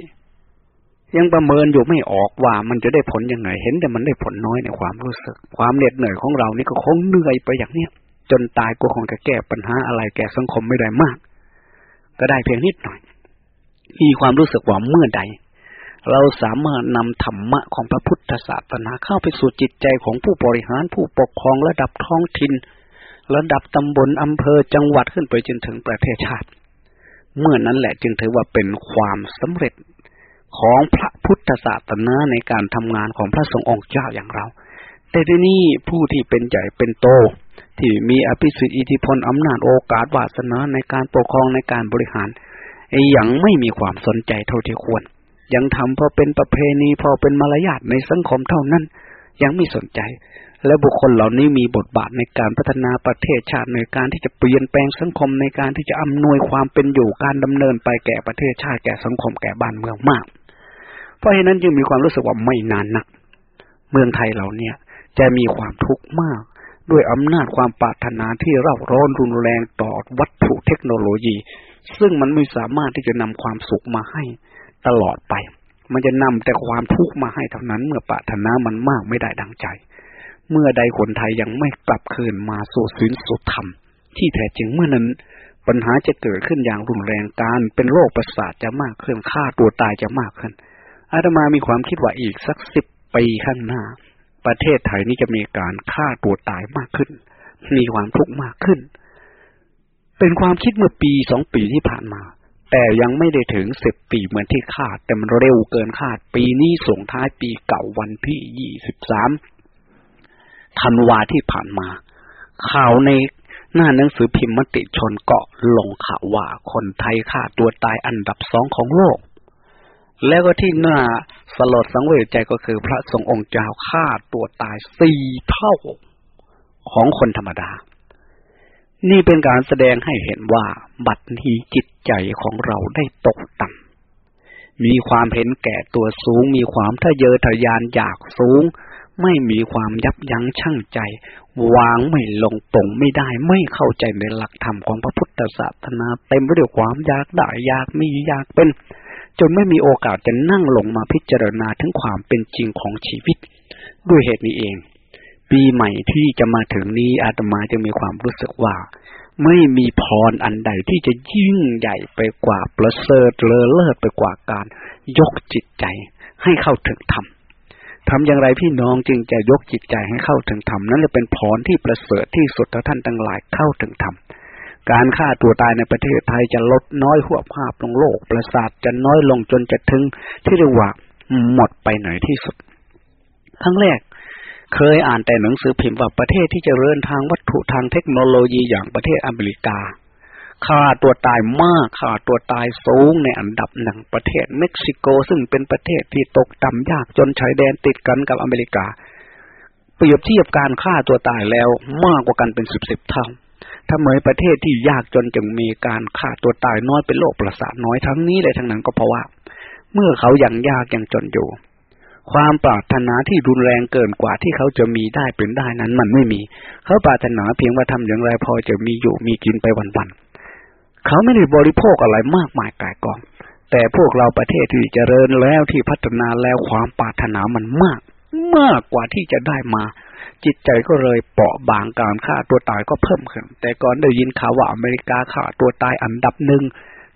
ยังประเมินอยู่ไม่ออกว่ามันจะได้ผลยังไง เห็นแต่มันได้ผลน้อยในความรู้สึก ความเหน็ดเหนื่อยของเรานี่ก็คงเหนื่อยไปอย่างเนี้ยจนตายก็คงจะแก้ปัญหาอะไรแก่สังคมไม่ได้มาก ก็ได้เพียงนิดหน่อย มีความรู้สึกว่าเมื่อใด เราสามารถนำธรรมะของพระพุทธศาสนาเข้าไปสู่จิตใจของผู้บริหารผู้ปกครองระดับท้องถิ่น ระดับตำบลอำเภอจังหวัดขึ้นไปจนถึงประเทศชาติ เมื่อนั้นแหละจึงถือว่าเป็นความสำเร็จของพระพุทธศาสนาในการทำงานของพระสงฆ์องค์เจ้าอย่างเรา แต่ที่นี่ผู้ที่เป็นใหญ่เป็นโต ที่มีอภิสิทธิอิทธิพลอำนาจโอกาสวาสนาในการปกครองในการบริหารยังไม่มีความสนใจเท่าที่ควร ยังทำพอเป็นประเพณีพอเป็นมารยาทในสังคมเท่านั้น ยังไม่สนใจ และบุคคลเหล่านี้มีบทบาทในการพัฒนาประเทศชาติในการที่จะเปลี่ยนแปลงสังคมในการที่จะอำนวยความเป็นอยู่การดำเนินไปแก่ประเทศชาติแก่สังคมแก่บ้านเมืองมาก เพราะฉะนั้นจึงมีความรู้สึกว่าไม่นานนัก เมืองไทยเราเนี่ยจะมีความทุกข์มาก ด้วยอำนาจความปรารถนาที่เร่าร้อนรุนแรงต่อวัตถุเทคโนโลยี ซึ่งมันไม่สามารถที่จะนำความสุขมาให้ตลอดไป มันจะนำแต่ความทุกข์มาให้เท่านั้นเมื่อปรารถนามันมากไม่ได้ดังใจ เมื่อใดคนไทยยังไม่กลับคืนมาสู่ศีลสุธรรม ที่แท้จริงเมื่อนั้น ปัญหาจะเกิดขึ้นอย่างรุนแรงการเป็นโรคประสาทจะมากขึ้นฆ่าตัวตายจะมากขึ้น อาตมามีความคิดว่าอีกสักสิบปีข้างหน้า ประเทศไทยนี้จะมีการฆ่าตัวตายมากขึ้น มีความทุกข์มากขึ้น เป็นความคิดเมื่อปีสองปีที่ผ่านมา แต่ยังไม่ได้ถึงสิบปีเหมือนที่คาดแต่มันเร็วเกินคาด ปีนี้ส่งท้ายปีเก่าวันที่ยี่สิบสาม ธันวาที่ผ่านมา ข่าวในหน้าหนังสือพิมพ์มติชนก็ลงข่าวว่าคนไทยฆ่าตัวตายอันดับสองของโลก แล้วก็ที่น่าสลดสังเวชใจก็คือพระสงฆ์องค์เจ้าฆ่าตัวตายสี่เท่าของคนธรรมดา นี่เป็นการแสดงให้เห็นว่าบัดนี้จิตใจของเราได้ตกต่ำมีความเห็นแก่ตัวสูง มีความทะเยอทะยานอยากสูง ไม่มีความยับยั้งชั่งใจ วางไม่ลงตรงไม่ได้ ไม่เข้าใจในหลักธรรมของพระพุทธศาสนา เต็มไปด้วยความอยากได้อยากมีอยากเป็น จนไม่มีโอกาสจะนั่งลงมาพิจารณาถึงความเป็นจริงของชีวิต ด้วยเหตุนี้เอง ปีใหม่ที่จะมาถึงนี้อาตมาจะมีความรู้สึกว่า ไม่มีพรอันใดที่จะยิ่งใหญ่ไปกว่าประเสริฐเลอเลิศไปกว่าการ ยกจิตใจ ให้เข้าถึงธรรม ทำอย่างไรพี่น้องจึงจะยกจิตใจให้เข้าถึงธรรมนั้นจะเป็นพรที่ประเสริฐที่สุดท่านทั้งหลายเข้าถึงธรรมการฆ่าตัวตายในประเทศไทยจะลดน้อยหัวภาพลงโลก ประสาทจะน้อยลงจนจะถึงที่เรียกว่าหมดไปหน่อยที่สุด ครั้งแรก เคยอ่านแต่หนังสือพิมพ์ว่าประเทศที่จเจริญทางวัตถุทางเทคโนโลยีอย่างประเทศอเมริกา ค่าตัวตายมากค่าตัวตายสูงในอันดับหนึ่งประเทศเม็กซิโกซึ่งเป็นประเทศที่ตกต่ำยากจนชายแดนติดกันกับอเมริกา เปรียบเทียบการฆ่าตัวตายแล้วมากกว่ากันเป็นสิบสิบเท่าทำไมประเทศที่ยากจนจึงมีการฆ่าตัวตายน้อยเป็นโรคประสาทน้อยทั้งนี้เลยทั้งนั้นก็เพราะว่า เมื่อเขายังยากยังจนอยู่ ความปรารถนาที่รุนแรงเกินกว่าที่เขาจะมีได้เป็นได้นั้นมันไม่มี เขาปรารถนาเพียงว่าทำอย่างไรพอจะมีอยู่มีกินไปวันๆ เขาไม่ได้บริโภคอะไรมากมายกายกอง แต่พวกเราประเทศที่เจริญแล้วที่พัฒนาแล้วความปรารถนามันมาก มากกว่าที่จะได้มา จิตใจก็เลยเปราะบางการฆ่าตัวตายก็เพิ่มขึ้น แต่ก่อนได้ยินข่าวว่าอเมริกาฆ่าตัวตายอันดับหนึ่ง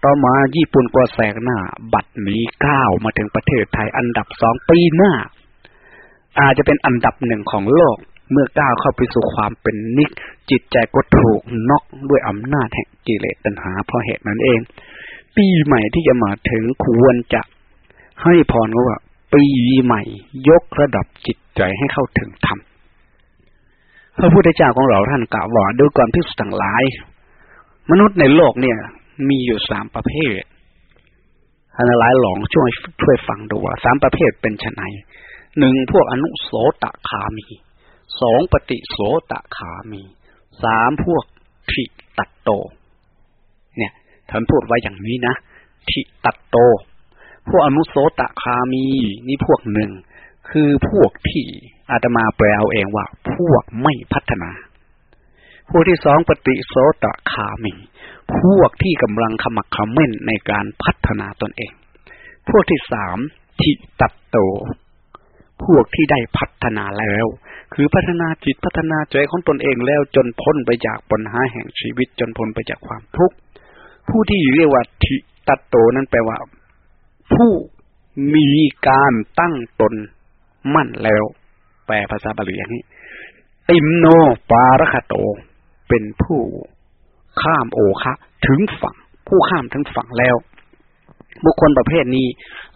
ต่อมาญี่ปุ่นก็แซงหน้า บัดนี้ก้าวมาถึงประเทศไทยอันดับสองปีหน้า อาจจะเป็นอันดับหนึ่งของโลก เมื่อก้าวเข้าไปสู่ความเป็นนิก จิตใจก็ถูกนอกด้วยอำนาจแห่งกิเลสตัณหา เพราะเหตุนั้นเอง ปีใหม่ที่จะมาถึงควรจะให้พรว่าปีใหม่ ยกระดับจิตใจให้เข้าถึงธรรมพระพุทธเจ้าของเราท่านกล่าวว่าด้วยความพิสุดทั้งหลาย มนุษย์ในโลกเนี่ย มีอยู่สามประเภทท่านหลายหลองช่วยช่วยฟังดูว่าสามประเภทเป็นไนหนึ่งพวกอนุโสตคามี สองปฏิโสตคามีสามพวกทิตัตโต เนี่ยท่านพูดไว้อย่างนี้นะทิตัตโต พวกอนุโสตคามีนี่พวกหนึ่ง คือพวกที่อาตมาแปลเอาเองว่า พวกไม่พัฒนา พวกที่สองปฏิโสตคามี พวกที่กำลังขมักขม้นในการพัฒนาตนเอง พวกที่สามทิตัตโต พวกที่ได้พัฒนาแล้ว คือพัฒนาจิตพัฒนาใจของตนเองแล้วจนพ้นไปจากปัญหาแห่งชีวิตจนพ้นไปจากความทุกข์ผู้ที่เรียกว่าทิตัตโตนั้นแปลว่า ผู้มีการตั้งตนมั่นแล้ว แปลภาษาบาลีอย่างนี้ ติมโนปารคโต เป็นผู้ข้ามโอคะ ถึงฝั่ง ผู้ข้ามถึงฝั่งแล้ว บุคคลประเภทนี้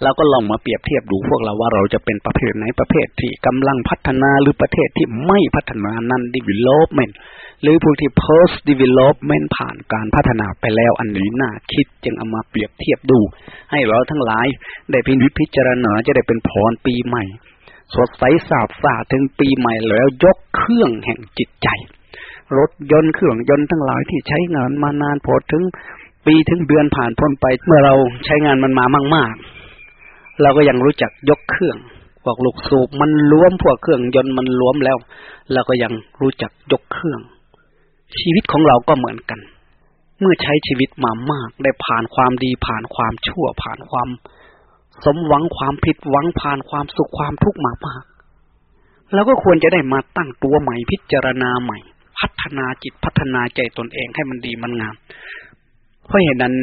เราก็ลองมาเปรียบเทียบดูพวกเราว่าเราจะเป็นประเภทไหนประเภทที่กำลังพัฒนาหรือประเทศที่ไม่พัฒนานั้น development หรือพวกที่ post development ผ่านการพัฒนาไปแล้วอันนี้น่าคิดจึงเอามาเปรียบเทียบดู ให้เราทั้งหลายได้พินิจพิจารณาจะได้เป็นพรปีใหม่ สดใสสาบสาถึงปีใหม่แล้วยกเครื่องแห่งจิตใจรถยนต์เครื่องยนต์ทั้งหลายที่ใช้งานมานานพอถึง ปีถึงเดือนผ่านพ้นไปเมื่อเราใช้งานมันมามาก ๆ เราก็ยังรู้จักยกเครื่องพวกลูกสูบมันล้วมพวกเครื่องยนต์มันล้วมแล้ว เราก็ยังรู้จักยกเครื่อง ชีวิตของเราก็เหมือนกัน เมื่อใช้ชีวิตมามาก ได้ผ่านความดีผ่านความชั่วผ่านความ สมหวังความผิดหวังผ่านความสุขความทุกข์มามากเราก็ควรจะได้มาตั้งตัวใหม่พิจารณาใหม่ พัฒนาจิตพัฒนาใจตนเองให้มันดีมันงาม เพราะเหตุนั้น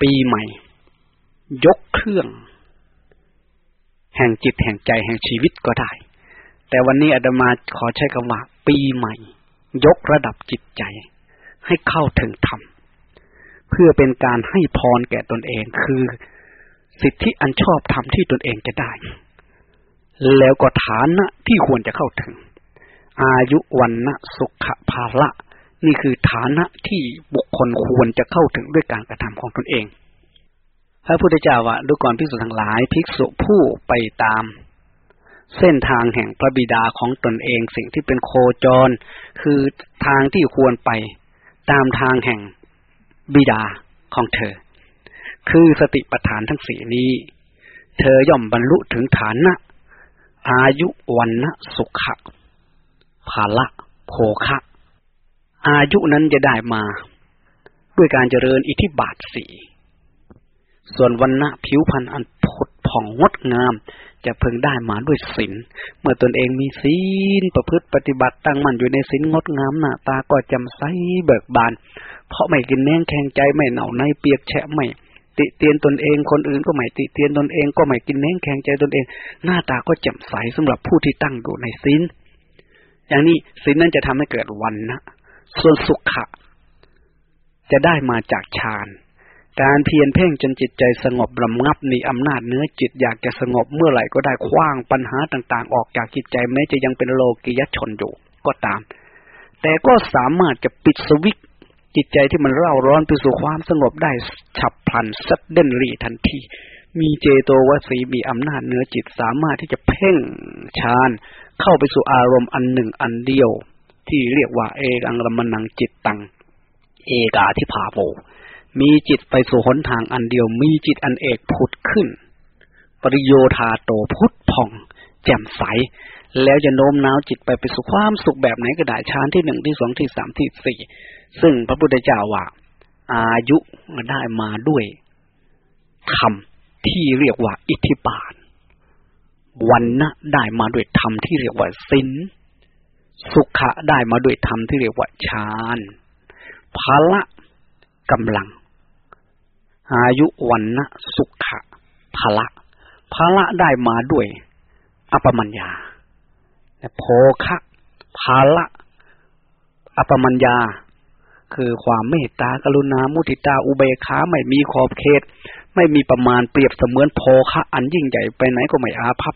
ปีใหม่ ยกเครื่อง แห่งจิตแห่งใจแห่งชีวิตก็ได้ แต่วันนี้อาตมาขอใช้คำว่า ปีใหม่ ยกระดับจิตใจ ให้เข้าถึงธรรมเพื่อเป็นการให้พรแก่ตนเองคือ สิทธิอันชอบธรรมที่ตนเองจะได้ แล้วก็ฐานะที่ควรจะเข้าถึง อายุวันนะสุขภาละ นี่คือฐานะที่บุคคลควรจะเข้าถึงด้วยการกระทำของตนเอง พระพุทธเจ้าว่าดูก่อนภิกษุทั้งหลาย ภิกษุผู้ไปตาม เส้นทางแห่งพระบิดาของตนเอง สิ่งที่เป็นโคจร คือทางที่ควรไป ตามทางแห่งบิดาของเธอ คือสติปัฏฐานทั้งสี่นี้ เธอย่อมบรรลุถึงฐานะ อายุวันนะสุขะภาละโภคะ อายุนั้นจะได้มา ด้วยการเจริญอิทธิบาทสี่ส่วนวันณะผิวพรรณอันผดผ่องงดงาม จะเพิ่งได้มาด้วยศีลเมื่อตนเองมีศีลประพฤติปฏิบัติตั้งมั่นอยู่ในศีลงดงามหน้าตาก็จำใสเบิกบาน เพราะไม่กินแนงแข็งใจไม่เหน่าในเปียกแฉะไม่ติเตียนตนเองคนอื่นก็ไม่ติเตียนตนเองก็ไม่กินแนงแข็งใจตนเอง หน้าตาก็แจ่มใสสำหรับผู้ที่ตั้งอยู่ในศีลอย่างนี้ศีลนั้นจะทำให้เกิดวันนะ ส่วนสุขะ จะได้มาจากฌาน การเพียรเพ่งจนจิตใจสงบลำงับในอำนาจเนื้อจิตอยากจะสงบเมื่อไหร่ก็ได้คว้างปัญหาต่าง ๆ ออกจากจิตใจแม้จะยังเป็นโลกิยชนอยู่ก็ตาม แต่ก็สามารถจะปิดสวิตจิตใจที่มันเร่าร้อนไปสู่ความสงบได้ฉับพลันสัดเด่นรีทันทีมีเจโตวสีมีอำนาจเนื้อจิตสามารถที่จะเพ่งฌานเข้าไปสู่อารมณ์อันหนึ่งอันเดียว ที่เรียกว่าเอกังรมนังจิตตัง เอกาทิภาโวมีจิตไปสู่หนทางอันเดียว มีจิตอันเอกผุดขึ้น ปริโยธาโตพุทธพอง แจ่มใส แล้วจะโน้มน้าวจิตไปไปสู่ความสุขแบบไหนก็ได้ชานที่หนึ่งที่สองที่สามที่สี่ซึ่งพระพุทธเจ้าว่า อายุได้มาด้วยคำที่เรียกว่าอิทธิบาทวันนะได้มาด้วยธรรมที่เรียกว่าสิน สุขะได้มาด้วยธรรมที่เรียกว่าฌานพละกำลัง อายุวันนะสุขะพละพละได้มาด้วย อปมัญญาโภคะพละอปมัญญา คือความเมตตากรุณามุทิตาอุเบกขาไม่มีขอบเขต ไม่มีประมาณเปรียบเสมือนโพคะอันยิ่งใหญ่ไปไหนก็ไม่อาภัพ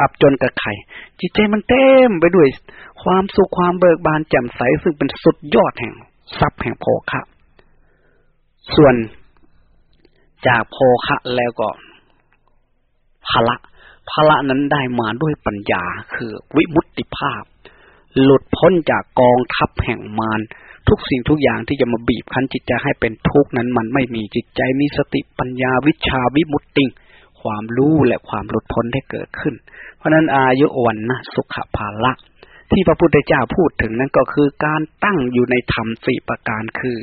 อับจนกับไข่จิตใจมันเต็มไปด้วย ความสุขความเบิกบานแจ่มใสซึ่งเป็นสุดยอดแห่งทรัพย์แห่งโภคะ ส่วนจากโภคะแล้วก็พละพละนั้นได้มาด้วยปัญญาคือวิมุตติภาพ หลุดพ้นจากกองทัพแห่งมารทุกสิ่งทุกอย่างที่จะมาบีบคั้นจิตใจให้เป็นทุกข์นั้นมันไม่มีจิตใจมีสติปัญญาวิชาวิมุตติความรู้และความหลุดพ้นได้เกิดขึ้น เพราะนั้นอายุวันนะสุขภาละ ที่พระพุทธเจ้าพูดถึงนั้นก็คือการตั้งอยู่ในธรรมสี่ประการคือ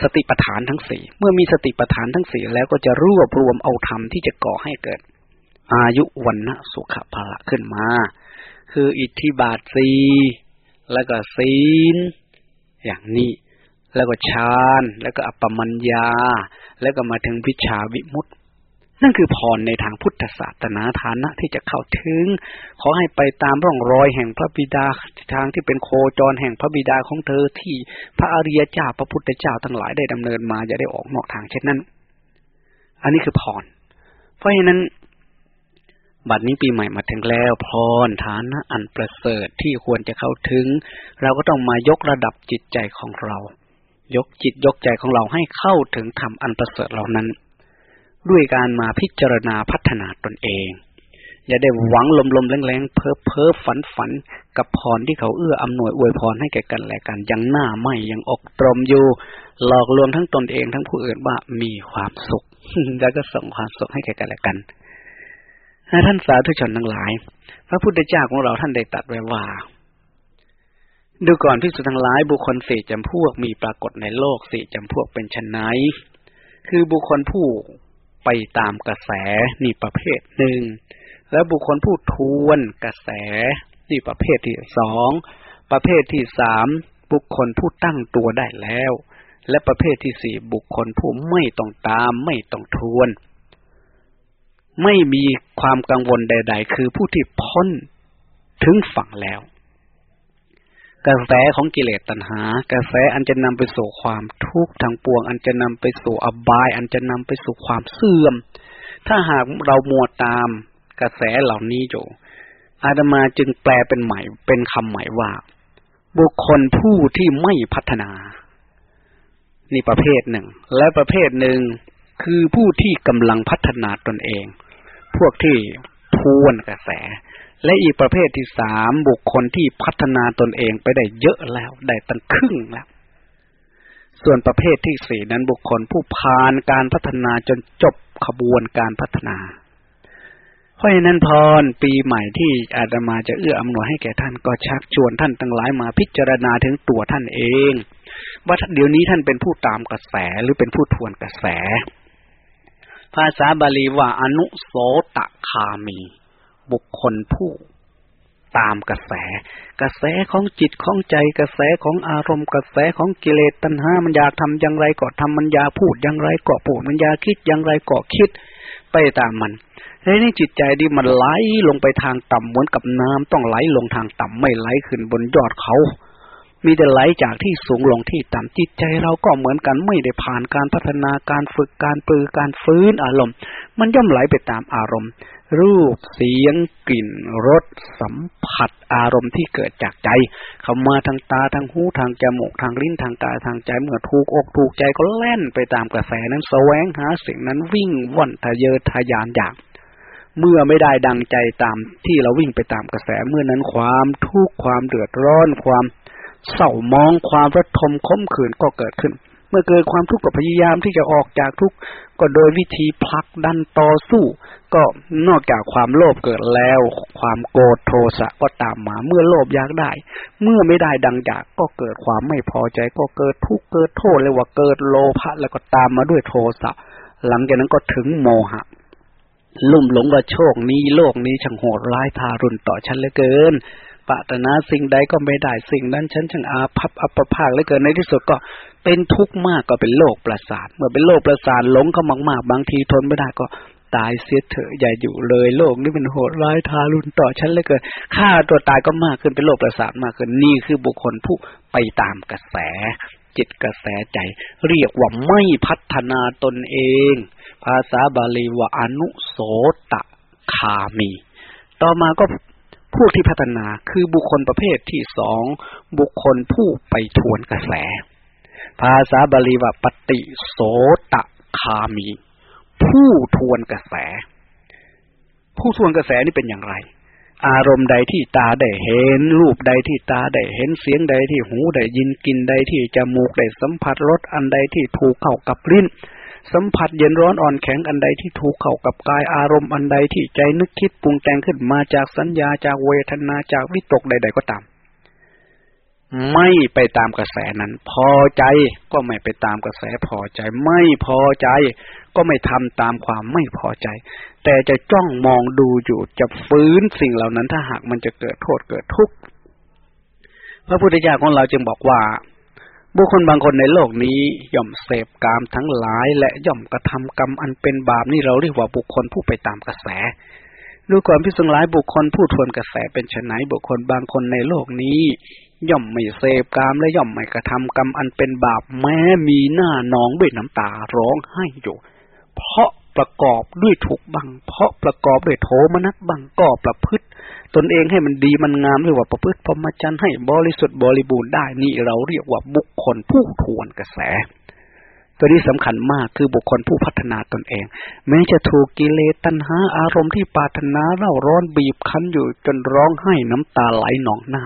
สติปัฏฐานทั้งสี่เมื่อมีสติปัฏฐานทั้งสี่แล้วก็จะรวบรวมเอาธรรมที่จะก่อให้เกิด อายุวันนะสุขภละขึ้นมา คืออิทธิบาทสีแล้วก็ศีล อย่างนี้แล้วก็ฌาน แล้วก็อัปปมัญญา แล้วก็มาถึงวิชาวิมุตติ นั่นคือพรในทางพุทธศาสนาฐานะที่จะเข้าถึง ขอให้ไปตามร่องรอยแห่งพระบิดาทางที่เป็นโคจรแห่งพระบิดาของเธอที่พระอริยเจ้าพระพุทธเจ้าทั้งหลายได้ดำเนินมาอย่าได้ออกนอกทางเช่นนั้น อันนี้คือพร เพราะฉะนั้น บัดนี้ปีใหม่มาถึงแล้วพรฐานะอันประเสริฐที่ควรจะเข้าถึง เราก็ต้องมายกระดับจิตใจของเรา ยกจิตยกใจของเราให้เข้าถึงธรรมอันประเสริฐเหล่านั้น ด้วยการมาพิจารณาพัฒนาตนเอง อย่าได้หวังลมๆแรงๆเพ้อเพ้อฝันฝันกับพรที่เขาเอื้ออำนวยอวยพรให้แก่กันและกันยังหน้าไม่ยังอกตรมอยู่ หลอกลวงทั้งตนเองทั้งผู้อื่นว่ามีความสุข แล้วก็ส่งความสุขให้แก่กันและกันท่านสาธุชนทั้งหลาย พระพุทธเจ้าของเราท่านได้ตัดไว้ว่า ดูก่อนพิสุทั้งหลายบุคคลสี่จำพวกมีปรากฏในโลกสี่จำพวกเป็นชนไหนคือบุคคลผู้ ไปตามกระแสนี่ประเภทหนึ่ง แล้วบุคคลผู้ทวนกระแสนี่ประเภทที่สอง ประเภทที่สามบุคคลผู้ตั้งตัวได้แล้ว และประเภทที่สี่บุคคลผู้ไม่ต้องตามไม่ต้องทวน ไม่มีความกังวลใด ๆ คือผู้ที่พ้นถึงฝั่งแล้ว กระแสของกิเลสตัณหา กระแสอันจะนำไปสู่ความทุกข์ทางปวง อันจะนำไปสู่อบาย อันจะนำไปสู่ความเสื่อม ถ้าหากเรามัวตามกระแสเหล่านี้อยู่อาตมาจึงแปลเป็นใหม่ เป็นคำใหม่ว่า บุคคลผู้ที่ไม่พัฒนา นี่ประเภทหนึ่ง และประเภทหนึ่งคือผู้ที่กำลังพัฒนาตนเอง พวกที่ทวนกระแส และอีกประเภทที่สามบุคคลที่พัฒนาตนเองไปได้เยอะแล้วได้ตั้งครึ่งแล้ว ส่วนประเภทที่สี่นั้นบุคคลผู้ผ่านการพัฒนาจนจบขบวนการพัฒนา เพราะฉะนั้นพรปีใหม่ที่อาตมาจะเอื้ออำนวยให้แก่ท่านก็ชักชวนท่านทั้งหลายมาพิจารณาถึงตัวท่านเอง ว่าเดี๋ยวนี้ท่านเป็นผู้ตามกระแสหรือเป็นผู้ทวนกระแส ภาษาบาลีว่าอนุโสตคามี บุคคลผู้ตามกระแส กระแสของจิตของใจ กระแสของอารมณ์ กระแสของกิเลสตัณหา มันอยากทำอย่างไรก็ทำมันอยากพูดอย่างไรก็พูด มันอยากคิดอย่างไรก็คิด ไปตามมันในนี้จิตใจดีมันไหลลงไปทางต่ำเหมือนกับน้ำต้องไหลลงทางต่ำไม่ไหลขึ้นบนยอดเขา มีแต่ไหลจากที่สูงลงที่ต่ำจิตใจเราก็เหมือนกันไม่ได้ผ่านการพัฒนาการฝึกการปือการฟื้นอารมณ์ มันย่อมไหลไปตามอารมณ์ รูปเสียงกลิ่นรสสัมผัสอารมณ์ที่เกิดจากใจ เข้ามาทางตาทางหูทางจมูกทางลิ้นทางกายทางใจเมื่อถูกอกถูกใจก็แล่นไปตามกระแสนั้นแสวงหาสิ่งนั้นวิ่งว่อนทะเยอทะยานอยากเมื่อไม่ได้ดังใจตามที่เราวิ่งไปตามกระแสเมื่อนั้นความทุกข์ความเดือดร้อนความเศร้ามองความระทมคมขืนก็เกิดขึ้น เมื่อเกิดความทุกข์ก็พยายามที่จะออกจากทุกข์ก็โดยวิธีผลักดันต่อสู้ ก็นอกจากความโลภเกิดแล้ว ความโกรธโทสะก็ตามมาเมื่อโลภอยากได้ เมื่อไม่ได้ดังอยากก็เกิดความไม่พอใจก็เกิดทุกข์เกิดโทษเลยว่าเกิดโลภะแล้วก็ตามมาด้วยโทสะหลังจากนั้นก็ถึงโมหะลุ่มหลงว่าโชคนี้โลกนี้ช่างโหดร้ายทารุณต่อฉันเหลือเกินปรารถนาสิ่งใดก็ไม่ได้สิ่งนั้นฉันช่างอาภัพอัปภาคเหลือเกินในที่สุดก็ เป็นทุกข์มากก็เป็นโรคประสาท เมื่อเป็นโรคประสาทหลงเข้ามากๆบางทีทนไม่ได้ก็ตายเสียเถอะอย่าอยู่เลยโลกนี้มันโหดร้ายทารุณต่อฉันเลยเกินค่าตัวตายก็มากขึ้นเป็นโรคประสาทมากขึ้นนี่คือบุคคลผู้ไปตามกระแส จิตกระแสใจ เรียกว่าไม่พัฒนาตนเอง ภาษาบาลีว่าอนุโสตคามี ต่อมาก็ผู้ที่พัฒนาคือบุคคลประเภทที่สองบุคคลผู้ไปทวนกระแส ภาษาบาลีว่าปฏิโสตคามี ผู้ทวนกระแส ผู้ทวนกระแสนี่เป็นอย่างไร อารมณ์ใดที่ตาได้เห็น รูปใดที่ตาได้เห็นเสียงใดที่หูได้ยินกินใดที่จมูกได้สัมผัสรสอันใดที่ถูกเข้ากับลิ้นสัมผัสเย็นร้อนอ่อนแข็งอันใดที่ถูกเข้ากับกายอารมณ์อันใดที่ใจนึกคิดปรุงแต่งขึ้นมาจากสัญญาจากเวทนาจากวิตกใด ๆ ก็ตาม ไม่ไปตามกระแสนั้น พอใจก็ไม่ไปตามกระแสพอใจ ไม่พอใจ ก็ไม่ทำตามความไม่พอใจ แต่จะจ้องมองดูอยู่จะฟื้นสิ่งเหล่านั้นถ้าหากมันจะเกิดโทษเกิดทุกข์พระพุทธเจ้าของเราจึงบอกว่า บุคคลบางคนในโลกนี้ย่อมเสพกามทั้งหลาย และย่อมกระทำกรรมอันเป็นบาปนี่เราเรียกว่าบุคคลผู้ไปตามกระแสดูก่อนพิสุงหลายบุคคลผู้ทวนกระแสเป็นชนบุคคลบางคนในโลกนี้ ย่อมไม่เสพกามและย่อมไม่กระทำกรรมอันเป็นบาปแม้มีหน้านองด้วยน้ำตาร้องไห้อยู่ เพราะประกอบด้วยถูกบัง เพราะประกอบด้วยโทมนัสบังก็ประพฤติ ตนเองให้มันดีมันงามเรียกว่าประพฤติพรหมจรรย์ให้บริสุทธิ์บริบูรณ์ได้นี่เราเรียกว่าบุคคลผู้ทวนกระแส ตัวนี้สำคัญมากคือบุคคลผู้พัฒนาตนเอง แม้จะถูกกิเลสตัณหาอารมณ์ที่ปาถนาเร่าร้อนบีบคั้นอยู่จนร้องไห้น้ำตาไหลหนองหน้า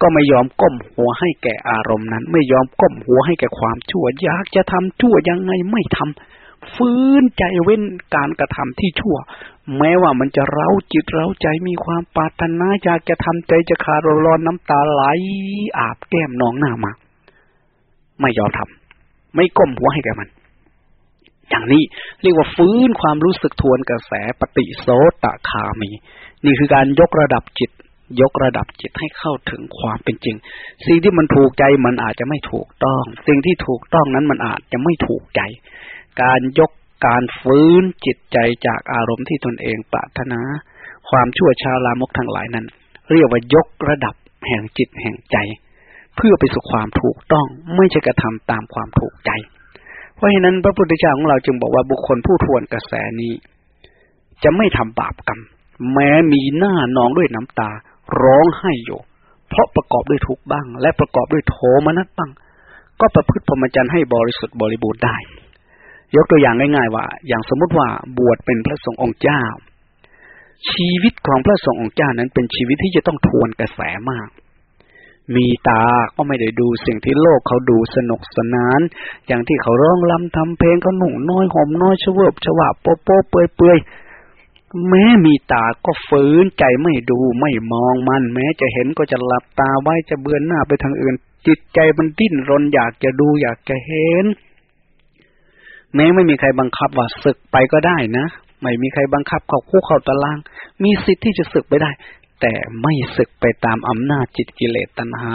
ก็ไม่ยอมก้มหัวให้แก่อารมณ์นั้น ไม่ยอมก้มหัวให้แก่ความชั่ว อยากจะทำชั่วยังไงไม่ทำฟื้นใจเว้นการกระทำที่ชั่ว แม้ว่ามันจะเร้าจิตเร้าใจมีความปารถนาอยากจะทำใจจะขาดร้อนน้ำตาไหลอาบแก้มนองหน้ามา ไม่ยอมทำไม่ก้มหัวให้แกมัน อย่างนี้เรียกว่าฟื้นความรู้สึกทวนกระแสปฏิโสตคามี นี่คือการยกระดับจิต ยกระดับจิตให้เข้าถึงความเป็นจริง สิ่งที่มันถูกใจมันอาจจะไม่ถูกต้อง สิ่งที่ถูกต้องนั้นมันอาจจะไม่ถูกใจ การยกการฟื้นจิตใจจากอารมณ์ที่ตนเองปรารถนา ความชั่วชาลามกทั้งหลายนั้น เรียกว่ายกระดับแห่งจิตแห่งใจ เพื่อไปสู่ความถูกต้องไม่ใช่กระทำตามความถูกใจ เพราะฉะนั้นพระพุทธเจ้าของเราจึงบอกว่าบุคคลผู้ทวนกระแสนี้ จะไม่ทำบาปกรรม แม้มีหน้านองด้วยน้ำตา ร้องไห้อยู่ เพราะประกอบด้วยทุกข์บ้าง และประกอบด้วยโทมนัสบ้าง ก็ประพฤติพรหมจรรย์ให้บริสุทธิ์บริบูรณ์ได้ ยกตัวอย่างง่ายๆว่า อย่างสมมติว่าบวชเป็นพระสงฆ์องค์เจ้า ชีวิตของพระสงฆ์องค์เจ้านั้นเป็นชีวิตที่จะต้องทวนกระแสมากมีตาก็ไม่ได้ดูสิ่งที่โลกเขาดูสนุกสนาน อย่างที่เขาร้องลำทำเพลงเขาหนุ่งน้อยหอมน้อยชเวบชวะโป๊ะโป๊ะเปื่อยเปื่อย แม้มีตาก็ฝืนใจไม่ดูไม่มองมัน แม้จะเห็นก็จะหลับตาไว้จะเบือนหน้าไปทางอื่น จิตใจมันดิ้นรนอยากจะดูอยากจะเห็น แม้ไม่มีใครบังคับว่าสึกไปก็ได้นะไม่มีใครบังคับเข้าคุกเข้าตาราง มีสิทธิ์ที่จะสึกไปได้ แต่ไม่สึกไปตามอำนาจจิตกิเลสตัณหา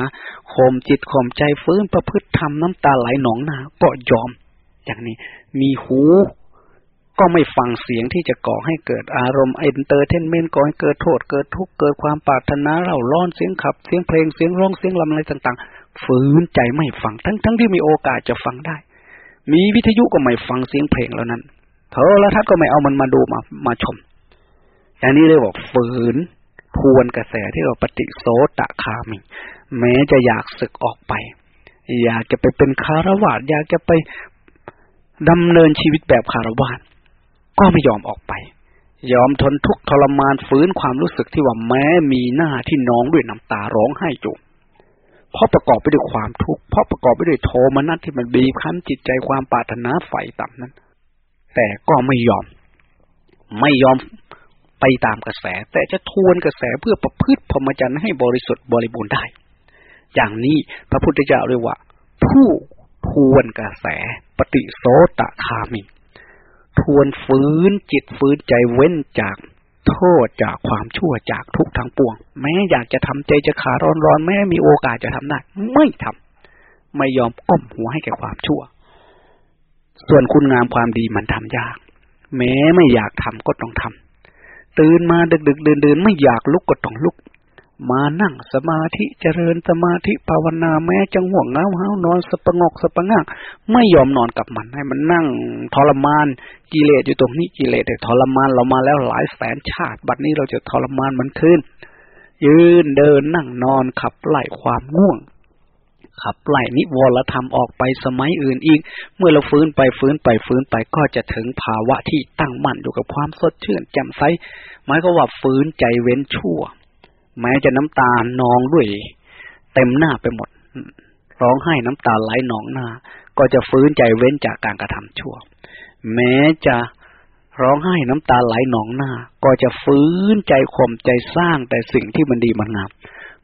ข่มจิตข่มใจฝืนประพฤติธรรมน้ำตาไหลนองหน้าก็ยอม อย่างนี้ มีหู ก็ไม่ฟังเสียงที่จะก่อให้เกิดอารมณ์ entertainment ก่อให้เกิดโทษเกิดทุกข์เกิดความปรารถนาเร่าร้อนเสียงขับ เสียงเพลงเสียงร้องเสียงลำอะไรต่าง ๆ ฝืนใจไม่ฟังทั้งๆทที่มีโอกาสจะฟังได้ มีวิทยุก็ไม่ฟังเสียงเพลงแล้วนั้นโทรทัศน์ก็ไม่เอามันมาดูมามาชมอย่างนี้เรียกว่าฝืนทวนกระแสที่เราปฏิโสตะคามิ แม้จะอยากศึกออกไป อยากจะไปเป็นคารวะอยากจะไปดำเนินชีวิตแบบคารวะ ก็ไม่ยอมออกไป ยอมทนทุกข์ทรมานฝืนความรู้สึกที่ว่าแม้มีหน้าที่น้องด้วยน้ำตาร้องไห้อยู่เพราะประกอบไปด้วยความทุกข์เพราะประกอบไปด้วยโทมนัสที่มันบีบคั้นจิตใจความปรารถนาใฝ่ต่ำนั้น แต่ก็ไม่ยอม ไม่ยอมไปตามกระแส แต่จะทวนกระแสเพื่อประพฤติพรหมจรรย์ให้บริสุทธิ์บริบูรณ์ได้ อย่างนี้พระพุทธเจ้าเรียกว่า ผู้ทวนกระแส ปฏิโสตคามิ ทวนฟื้นจิตฟื้นใจเว้นจากโทษจากความชั่วจากทุกทางปวง แม้อยากจะทำใจจะขาร้อนร้อนแม้มีโอกาสจะทำได้ไม่ทำไม่ยอมก้มหัวให้แก่ความชั่ว ส่วนคุณงามความดีมันทำยาก แม้ไม่อยากทำก็ต้องทำตื่นมาดึกดึกเดินเดินไม่อยากลุกก็ต้องลุก มานั่งสมาธิเจริญสมาธิภาวนาแม้จังห่วงเงาเฮานอนสปงกสปงักไม่ยอมนอนกับมันให้มันนั่งทรมานกิเลสอยู่ตรงนี้กิเลสทรมานเรามาแล้วหลายแสนชาติ บัดนี้เราจะทรมานมันขึ้น ยืนเดินนั่งนอนขับไล่ความง่วงขับไล่นิวรธรรมออกไปสมัยอื่นอีก เมื่อเราฟื้นไปฟื้นไปฟื้นไปก็จะถึงภาวะที่ตั้งมั่นอยู่กับความสดชื่นแจ่มใสหมายก็ว่าฟื้นใจเว้นชั่ว แม้จะน้ำตานองด้วย เต็มหน้าไปหมด ร้องไห้น้ำตาไหลหนองหน้า ก็จะฟื้นใจเว้นจากการกระทำชั่ว แม้จะร้องไห้น้ำตาไหลหนองหน้า ก็จะฟื้นใจข่มใจสร้างแต่สิ่งที่มันดีมันงาม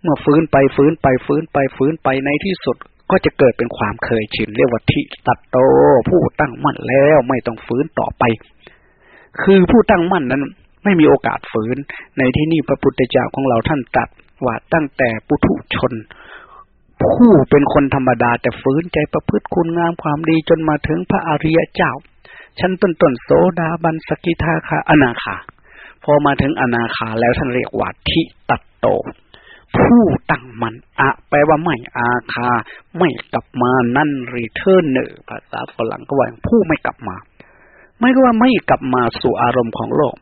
เมื่อฟื้นไปฟื้นไปฟื้นไปฟื้นไปในที่สุดก็จะเกิดเป็นความเคยชินเรียกว่าทิตัดโต ผู้ตั้งมั่นแล้วไม่ต้องฟื้นต่อไป คือผู้ตั้งมั่นนั้น ไม่มีโอกาสฝืน ในที่นี้พระพุทธเจ้าของเราท่านตัดว่าตั้งแต่ปุถุชน ผู้เป็นคนธรรมดาแต่ฝืนใจประพฤติคุณงามความดีจนมาถึงพระอริยเจ้า ชั้นต้นต้นโสดาบันสกิทาคาอนาคา พอมาถึงอนาคาแล้วท่านเรียกว่าฐิตัตโต ผู้ตั้งมั่นอะแปลว่าไม่อาคา ไม่กลับมา non-returner ภาษาฝรั่งก็ว่าผู้ไม่กลับมา ไม่ก็ว่าไม่กลับมาสู่อารมณ์ของโลก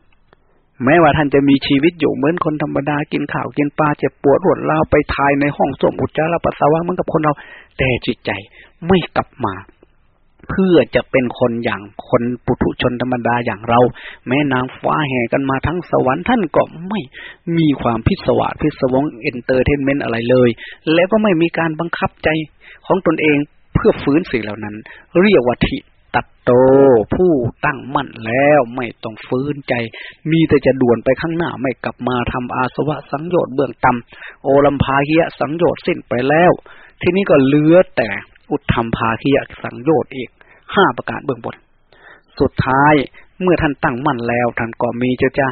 แม้ว่าท่านจะมีชีวิตอยู่เหมือนคนธรรมดากินข้าวกินปลาเจ็บปวดรวดร้าวไปถ่ายในห้องส้วมอุจจาระปัสสาวะเหมือนกับคนเรา แต่จิตใจไม่กลับมา เพื่อจะเป็นคนอย่างคนปุถุชนธรรมดาอย่างเรา แม้นางฟ้าแห่กันมาทั้งสวรรค์ท่านก็ไม่มีความพิศวาสพิศวง entertainment อะไรเลย แล้วก็ไม่มีการบังคับใจของตนเองเพื่อฝืนสิ่งเหล่านั้น เรียกว่าฐิ ตัตโต ผู้ตั้งมั่นแล้วไม่ต้องฝืนใจ มีแต่จะด่วนไปข้างหน้าไม่กลับมาทำอาสวะสังโยชน์เบื้องต่ำโอลัมพาเฮียสังโยชน์สิ้นไปแล้ว ทีนี้ก็เหลือแต่อุทธรรมพาเฮียสังโยชน์อีกห้าประการเบื้องบน สุดท้ายเมื่อท่านตั้งมั่นแล้วท่านก็มีเจะจะ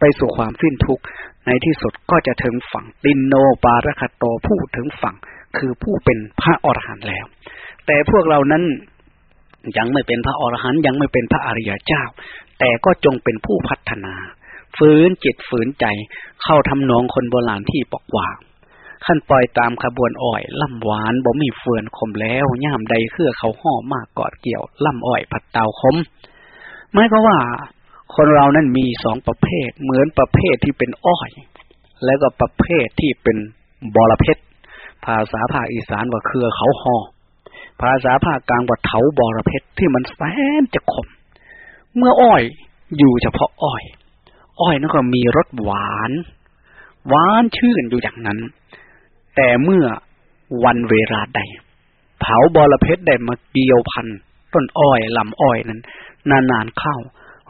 ไปสู่ความสิ้นทุกข์ในที่สุดก็จะถึงฝั่งตินโนปารคตโตผู้ถึงฝั่งคือผู้เป็นพระอรหันต์แล้ว แต่พวกเรานั้น ยังไม่เป็นพระอรหันต์ยังไม่เป็นพระอริยเจ้า แต่ก็จงเป็นผู้พัฒนา ฝืนจิตฝืนใจเข้าทำนองคนโบราณที่บอกว่าขั้นปล่อยตามขบวนอ้อยล่ำหวานบ่มีเฟือนคมแล้วย่ามใดเครือเขาห่อมากกอดเกี่ยวล่ำอ้อยผัดเตาคมไม่ก็ว่า คนเรานั้นมีสองประเภท เหมือนประเภทที่เป็นอ้อย แล้วก็ประเภทที่เป็นบอระเพ็ดภาษาภาคอีสานว่าเครือเขาห่อ ภาษาภาคกลางว่าเถาบอระเพ็ดที่มันแสนจะขม เมื่ออ้อยอยู่เฉพาะอ้อย อ้อยนั่นก็มีรสหวาน หวานชื่นอยู่อย่างนั้น แต่เมื่อวันเวลาใด เผาบอระเพ็ดได้มาเกี่ยวพันต้นอ้อยลำอ้อยนั้น นานๆเข้า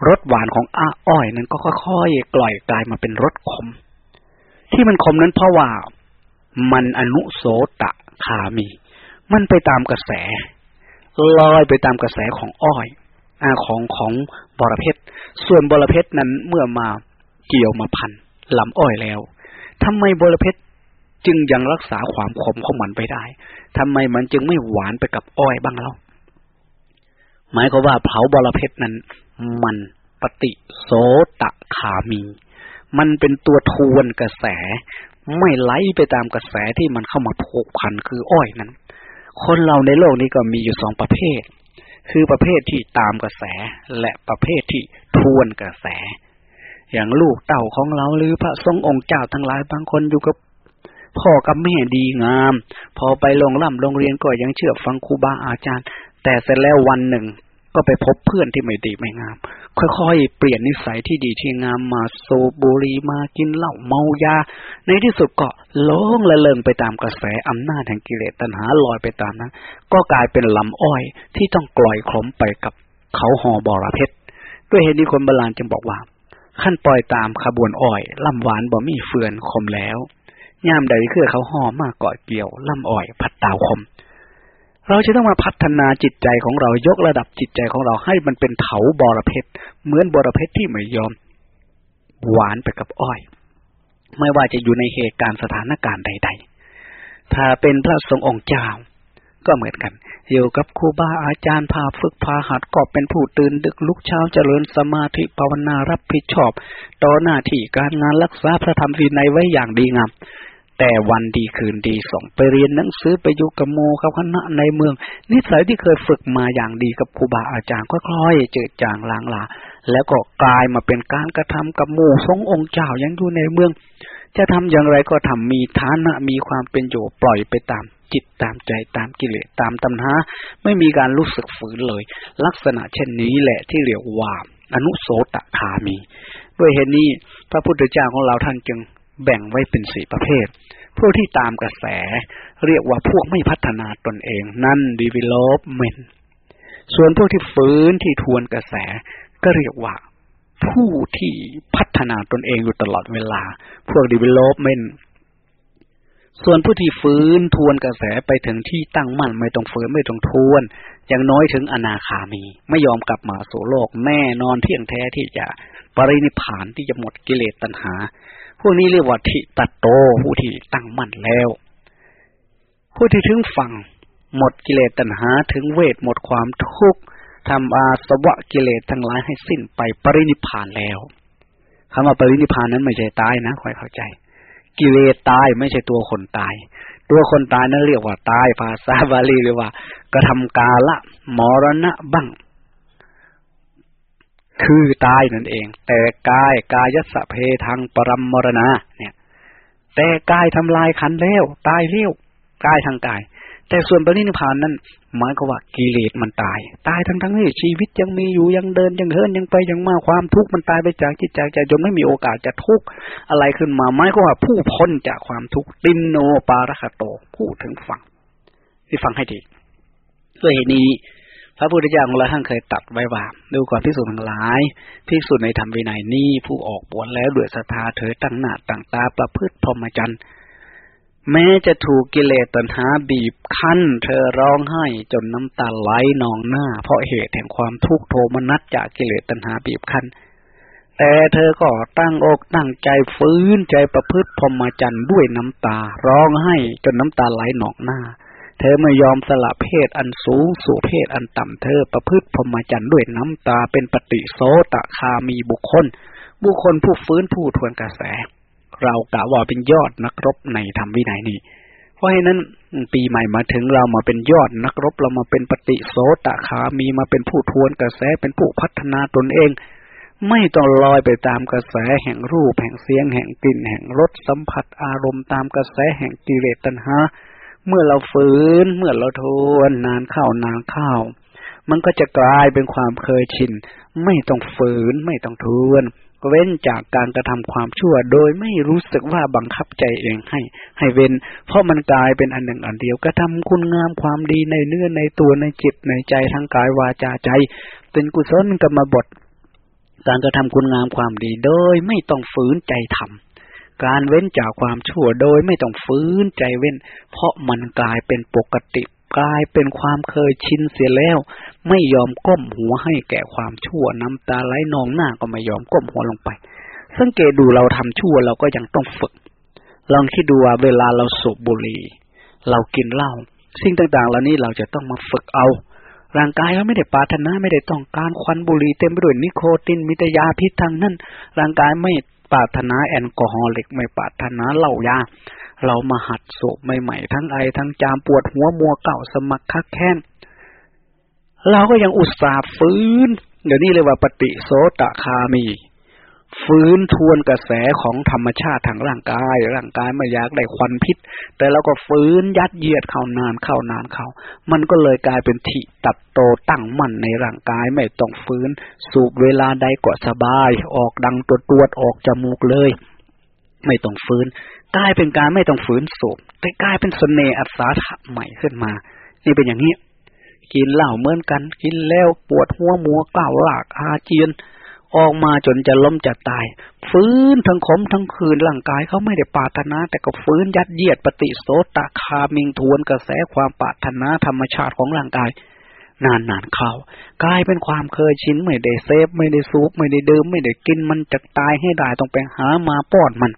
รสหวานของอ้าอ้อยนั้นก็ค่อยๆกล่อยกลายมาเป็นรสขม ที่มันขมนั้นเพราะว่ามันอนุโสตะขามี มันไปตามกระแสลอยไปตามกระแสของอ้อยอของของบรเพชรส่วนบรเพชรนั้นเมื่อมาเกี่ยวมาพันลำอ้อยแล้วทำไมบรเพชรจึงยังรักษาความขมของมันไปได้ทำไมมันจึงไม่หวานไปกับอ้อยบ้างเล่าหมายก็ว่าเผาบรเพชรนั้น มันปฏิโสตะขามี มันเป็นตัวทวนกระแส ไม่ไหลไปตามกระแสที่มันเข้ามาผูกพันคืออ้อยนั้น คนเราในโลกนี้ก็มีอยู่สองประเภท คือประเภทที่ตามกระแส และประเภทที่ทวนกระแส อย่างลูกเต่าของเราหรือพระทรงองค์เจ้าทั้งหลายบางคนอยู่กับพ่อกับแม่ดีงาม พอไปลงล่ำโรงเรียนก็ยังเชื่อฟังครูบาอาจารย์ แต่เสร็จแล้ววันหนึ่ง ก็ไปพบเพื่อนที่ไม่ดีไม่งาม ค่อยๆ เปลี่ยนนิสัยที่ดีที่งามมาโซบุรีมากินเหล้าเมายา ในที่สุดก็ล้งละเลงไปตามกระแสอำนาจแห่งกิเลสตัณหาลอยไปตามนั้น ก็กลายเป็นลำอ้อยที่ต้องกล่อยคลมไปกับเขาหอบอระเพชรด้วยเหตุนี้คนโบราณจึงบอกว่า ขั้นปล่อยตามขบวนอ้อยลำหวานบ่มีเฟือนคมแล้วย่ามใดคือเขาห่อมากเกาะเกี่ยวลำอ้อย พัดตาวคม เราจะต้องมาพัฒนาจิตใจของเรายกระดับจิตใจของเราให้มันเป็นเถาบอระเพ็ดเหมือนบอระเพ็ดที่ไม่ยอม หวานไปกับอ้อย ไม่ว่าจะอยู่ในเหตุการณ์สถานการณ์ใด ๆ ถ้าเป็นพระทรงองค์เจ้า ก็เหมือนกัน อยู่กับครูบาอาจารย์พาฝึกพาหัดก็เป็นผู้ตื่นดึกลุกเช้าเจริญสมาธิภาวนารับผิดชอบ ต่อหน้าที่การงานรักษาพระธรรมวินัยไว้อย่างดีงาม แต่วันดีคืนดีส่งไปเรียนหนังสือไปอยู่กับโมกับคณะในเมือง นิสัยที่เคยฝึกมาอย่างดีกับครูบาอาจารย์ค่อยๆเจิดจางลางลาแล้วก็กลายมาเป็นการกระทำกับหมู่ทรงองค์เจ้ายังอยู่ในเมือง จะทำอย่างไรก็ทำมีฐานะมีความเป็นอยู่ปล่อยไปตามจิตตามใจตามกิเลสตามตัณหาไม่มีการรู้สึกฝืนเลย ลักษณะเช่นนี้แหละที่เรียกว่าอนุโสตคามี ด้วยเหตุนี้พระพุทธเจ้าของเราท่านจึง แบ่งไว้เป็นสี่ประเภท พวกที่ตามกระแส เรียกว่าพวกไม่พัฒนาตนเองนั่น development ส่วนพวกที่ฟื้นที่ทวนกระแส ก็เรียกว่าผู้ที่พัฒนาตนเองอยู่ตลอดเวลา พวก development ส่วนผู้ที่ฟื้นทวนกระแสไปถึงที่ตั้งมั่นไม่ต้องฟื้นไม่ต้องทวนอย่างน้อยถึงอนาคามี ไม่ยอมกลับมาสู่โลกแน่นอนเที่ยงแท้ที่จะปรินิพานที่จะหมดกิเลสตัณหา พวกนี้เรียกว่าทิตโต ผู้ที่ตั้งมั่นแล้ว ผู้ที่ถึงฝั่งหมดกิเลสตัณหาถึงเวทหมดความทุกข์ทำอาสวะกิเลสทั้งหลายให้สิ้นไปปรินิพานแล้วคำว่าปรินิพานนั้นไม่ใช่ตายนะคอยเข้าใจ กิเลสตายไม่ใช่ตัวคนตาย ตัวคนตายนั้นเรียกว่าตายภาษาบาลีเรียกว่ากระทำกาละมรณะบัง คือตายนั่นเอง แต่กายกายสะเพทางปรมมรณะเนี่ย แต่กายทำลายขันแล้วตายเลี้ยวกายทางกาย แต่ส่วนปรินิพานนั้นหมายก็ว่ากิเลสมันตาย ตายทั้งทั้งที่ชีวิตยังมีอยู่ยังเดินยังเฮินยังไปยังมาความทุกข์มันตายไปจากจิตจากใจจนไม่มีโอกาสจะทุกข์อะไรขึ้นมาหมายก็ว่าผู้พ้นจากความทุกข์ตินโนปารคโต ผู้ถึงฝั่งที่ฟังให้ดีด้วยเหตุนี้ พระพุทธเจ้าของเราท่านเคยตัดไว้ว่าดูก่อนพิสูจน์ทั้งหลายพิสูจน์ในธรรมวินัยนี้ผู้ออกบวชแล้วด้วยศรัทธาเถิดตั้งหน้าตั้งตาประพฤติพรหมจรรย์แม้จะถูกกิเลสตัณหาบีบคั้น เธอร้องไห้จนน้ำตาไหลนองหน้า เพราะเหตุแห่งความทุกข์โทมนัสจากกิเลสตัณหาบีบคั้น แต่เธอก็ตั้งอกตั้งใจฟื้นใจประพฤติพรหมจรรย์ด้วยน้ำตา ร้องไห้จนน้ำตาไหลนองหน้า เธอไม่ยอมสละเพศอันสูงสู่เพศอันต่ำเธอประพฤติพรหมจรรย์ด้วยน้ำตาเป็นปฏิโสตคามีบุคคล บุคคลผู้ฟื้นผู้ทวนกระแส เรากะว่าเป็นยอดนักรบในธรรมวินัยนี้ เพราะฉะนั้นปีใหม่มาถึงเรามาเป็นยอดนักรบเรามาเป็นปฏิโสตคามีมาเป็นผู้ทวนกระแสเป็นผู้พัฒนาตนเอง ไม่ต้องลอยไปตามกระแสแห่งรูปแห่งเสียงแห่งกลิ่นแห่งรสสัมผัสอารมณ์ตามกระแสแห่งกิเลสตัณหา เมื่อเราฝืน เมื่อเราทนนานเข้านานเข้า มันก็จะกลายเป็นความเคยชิน ไม่ต้องฝืน ไม่ต้องทวน เว้นจากการกระทำความชั่ว โดยไม่รู้สึกว่าบังคับใจเองให้ ให้เว้น เพราะมันกลายเป็นอันหนึ่งอันเดียวกระทำคุณงามความดีในเนื้อในตัวในจิตในใจทั้งกายวาจาใจ เป็นกุศลกรรมบท การกระทำคุณงามความดีโดยไม่ต้องฝืนใจทำ การเว้นจากความชั่วโดยไม่ต้องฝืนใจเว้น เพราะมันกลายเป็นปกติกลายเป็นความเคยชินเสียแล้ว ไม่ยอมก้มหัวให้แก่ความชั่วน้ำตาไหลนองหน้าก็ไม่ยอมก้มหัวลงไป สังเกตดูเราทำชั่วเราก็ยังต้องฝึก ลองคิดดูว่าเวลาเราสูบบุหรี่ เรากินเหล้าสิ่งต่างๆ เหล่านี้เราจะต้องมาฝึกเอา ร่างกายเราไม่ได้ปาถนาไม่ได้ต้องการควันบุหรี่เต็มไปด้วยนิโคตินมิตยาพิษทางนั้น ร่างกายไม่ ปรารถนาแอลกอฮอล์เล็กไม่ปรารถนาเหล้ายา เรามาหัดโศกใหม่ๆทั้งไอทั้งจามปวดหัวมัวเก่าสมักคักแค้นเราก็ยังอุตส่าห์ฟื้น เดี๋ยวนี้เลยว่าปฏิโสตคามี ฟื้นทวนกระแสของธรรมชาติทางร่างกาย ร่างกายไม่อยากได้ควันพิษ แต่เราก็ฟื้นยัดเยียดเข้านานเข้านานเข้า มันก็เลยกลายเป็นทิตัดโตตั้งมั่นในร่างกายไม่ต้องฟื้น สูบเวลาใดก็สบาย ออกดังตัวตรวจออกจมูกเลย ไม่ต้องฟื้น กลายเป็นการไม่ต้องฝืนสูบแต่กลายเป็นสเสน่ห์อัศาใหม่ขึ้นมา นี่เป็นอย่างนี้ กินเหล้าเหมือนกัน กินแล้วปวดหัวมัวกล้าวหลากอาเจียน ออกมาจนจะล้มจะตาย ฟื้นทั้งขมทั้งคืนร่างกายเขาไม่ได้ปาถนา แต่ก็ฟื้นยัดเยียดปฏิโสตคามิงทวนกระแสความปาถนาธรรมชาติของร่างกาย นานนานเข้ากลายเป็นความเคยชินไม่ได้เซฟ ไม่ได้ซูบไม่ได้ดื่มไม่ได้กินมันจะตายให้ได้ต้องไปหามาป้อนมัน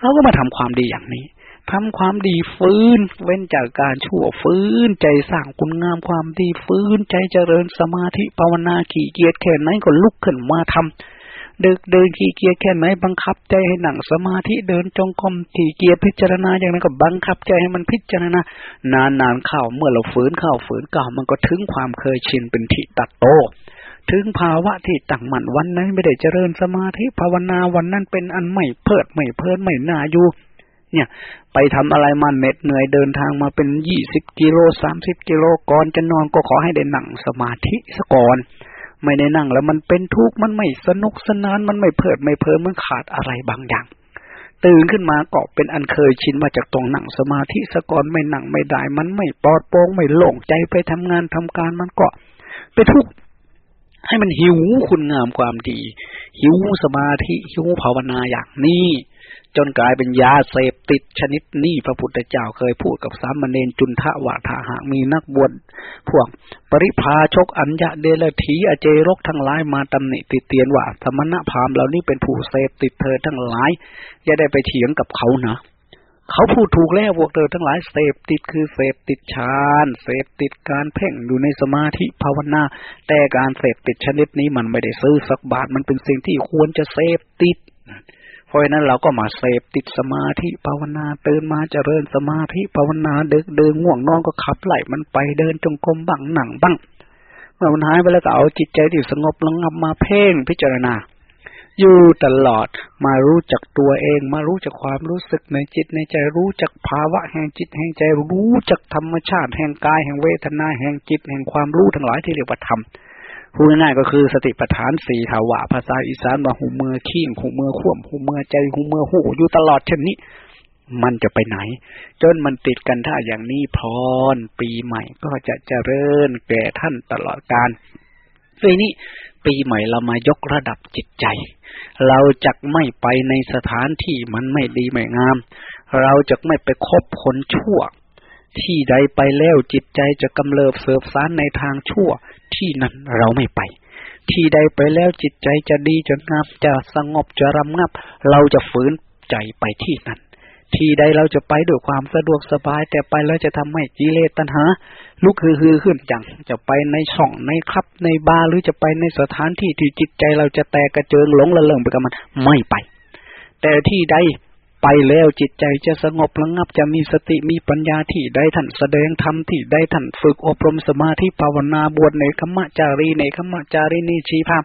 เราก็มาทำความดีอย่างนี้ ทำความดีฟื้น เว้นจากการชั่วฟื้น ใจสร้างคุณงามความดีฟื้น ใจเจริญสมาธิภาวนาขี่เกียรติแค่ไหนก็ลุกขึ้นมาทำเดินเดินขี้เกียจแค่ไหนบังคับใจให้หนังสมาธิเดินจงกรมขี้เกียจพิจารณาอย่างนั้นก็บังคับใจให้มันพิจารณานานนเข้าเมื่อเราฝืนเข้าฝืนเก่ามันก็ถึงความเคยชินเป็นทิตัดโตถึงภาวะที่ตั้งมั่นวันนั้นไม่ได้เจริญสมาธิภาวนาวันนั้นเป็นอันไม่เพิดไม่เพลินไม่น่าอยู่ เนี่ย ไปทำอะไรมาเหน็ดเหนื่อยเดินทางมาเป็นยี่สิบกิโลสามสิบกิโลก่อนจะนอนก็ขอให้ได้นั่งสมาธิซะก่อน ไม่ได้นั่งแล้วมันเป็นทุกข์มันไม่สนุกสนานมันไม่เพลิดไม่เพลินมันขาดอะไรบางอย่าง ตื่นขึ้นมาก็เป็นอันเคยชินมาจากตรงนั่งสมาธิสก่อนไม่นั่งไม่ได้ มันไม่ปลอดโปร่งไม่โล่งใจไปทำงานทำการมันก็ไปทุกข์ให้มันหิวคุณงามความดี หิวสมาธิหิวภาวนาอย่างนี้ จนกลายเป็นยาเสพติดชนิดนี้พระพุทธเจ้าเคยพูดกับสามเณรจุนทะว่าถ้าหากมีนักบวชพวก ปริพาชกอัญญะเดลถีอเจรกทั้งหลายมาตำหนิติเตียนว่าสมณพราหมณ์เหล่านี้เป็นผู้เสพติดเธอทั้งหลาย อย่าได้ไปเถียงกับเขานะเขาพูดถูกแล้วพวกเธอทั้งหลายเสพติดคือเสพติดฌานเสพติดการเพ่งอยู่ในสมาธิภาวนา แต่การเสพติดชนิดนี้มันไม่ได้ซื้อสักบาทมันเป็นสิ่งที่ควรจะเสพติด เพราะฉะนั้นเราก็มาเสพติดสมาธิภาวนาตื่นมาเจริญสมาธิภาวนาเดินเดินง่วงนอนก็ขับไหลมันไปเดินจงกรมบังหนังบ้างเมื่อมันหายไปแล้วก็เอาจิตใจที่สงบระงับมาเพ่งพิจารณา อยู่ตลอดมารู้จักตัวเอง มารู้จักความรู้สึกในจิตในใจรู้จักภาวะแห่งจิตแห่งใจรู้จักธรรมชาติแห่งกายแห่งเวทนาแห่งจิตแห่งความรู้ทั้งหลายที่เรียกว่าธรรม พูดง่ายๆก็คือสติปัฏฐานสี่ขาวะภาษาอีสานว่าหูมือขี้หูมือข่วมหูมือใจหูมือหูอยู่ตลอดเช่นนี้ มันจะไปไหน จนมันติดกันถ้าอย่างนี้พรปีใหม่ก็จะเจริญแก่ท่านตลอดการปีนี้ปีใหม่เรามายกระดับจิตใจ เราจะไม่ไปในสถานที่มันไม่ดีไม่งาม เราจะไม่ไปคบคนชั่ว ที่ใดไปแล้วจิตใจจะกำเริบเสบสารในทางชั่ว ที่นั้นเราไม่ไป ที่ใดไปแล้วจิตใจจะดีจะงามจะสงบจะรำงับ เราจะฝืนใจไปที่นั้น ที่ใดเราจะไปด้วยความสะดวกสบาย แต่ไปแล้วจะทำให้กิเลสตัณหาลุกฮือฮือขึ้นจังจะไปในช่องในครับในบาร์หรือจะไปในสถานที่ที่จิตใจเราจะแตกกระเจิงหลงละเลิงไปกับมันไม่ไป แต่ที่ใด ไปแล้วจิตใจจะสงบระงับจะมีสติมีปัญญาที่ได้ท่านแสดงธรรมที่ได้ท่านฝึกอบรมสมาธิภาวนาบวชในขมจารีในขมจารีนีชีพาม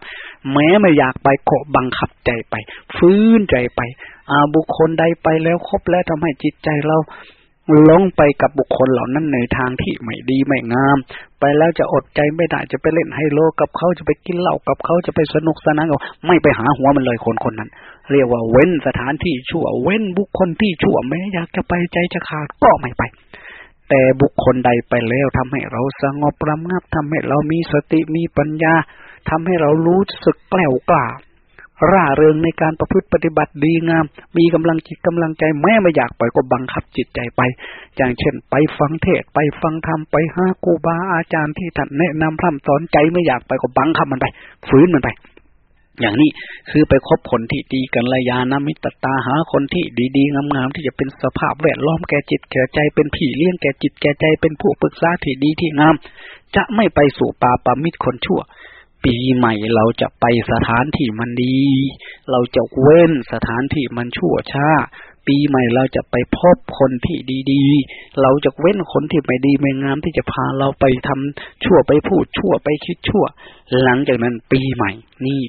แม้ไม่อยากไปโกบังคับใจไป ฟื้นใจไป อาบุคคลใดไปแล้วครบแล้วทำให้จิตใจเราลงไปกับบุคคลเหล่านั้นในทางที่ไม่ดีไม่งาม ไปแล้วจะอดใจไม่ได้จะไปเล่นไฮโลกับเขาจะไปกินเหล้ากับเขาจะไปสนุกสนานกับไม่ไปหาหัวมันเลยคนคนนั้น เรียกว่าเว้นสถานที่ชั่ว เว้นบุคคลที่ชั่วแม้อยากจะไปใจจะขาดก็ไม่ไป แต่บุคคลใดไปแล้วทำให้เราสงบรำงับทำให้เรามีสติมีปัญญาทำให้เรารู้สึกแกล้วกล้าร่าเริงในการประพฤติปฏิบัติดีงาม มีกำลังจิตกำลังใจแม้ไม่อยากไปก็บังคับจิตใจไป อย่างเช่น ไปฟังเทศไปฟังธรรมไปหาครูบาอาจารย์ที่ท่านแนะนำพร่ำสอนใจไม่อยากไปก็บังคับมันไป ฝืนมันไป อย่างนี้คือไปคบคนที่ดีกันระยานามิตรตาหาคนที่ดีๆงามๆที่จะเป็นสภาพแวดล้อมแก่จิตแก่ใจเป็นผีเลี้ยงแก่จิตแก่ใจเป็นผู้ปรึกษาที่ดีที่งาม จะไม่ไปสู่ปาปามิตรคนชั่ว ปีใหม่เราจะไปสถานที่มันดี เราจะเว้นสถานที่มันชั่วช้าปีใหม่เราจะไปพบคนที่ดีๆ เราจะเว้นคนที่ไม่ดีไม่งามที่จะพาเราไปทำชั่วไปพูดชั่วไปคิดชั่ว หลังจากนั้นปีใหม่นี่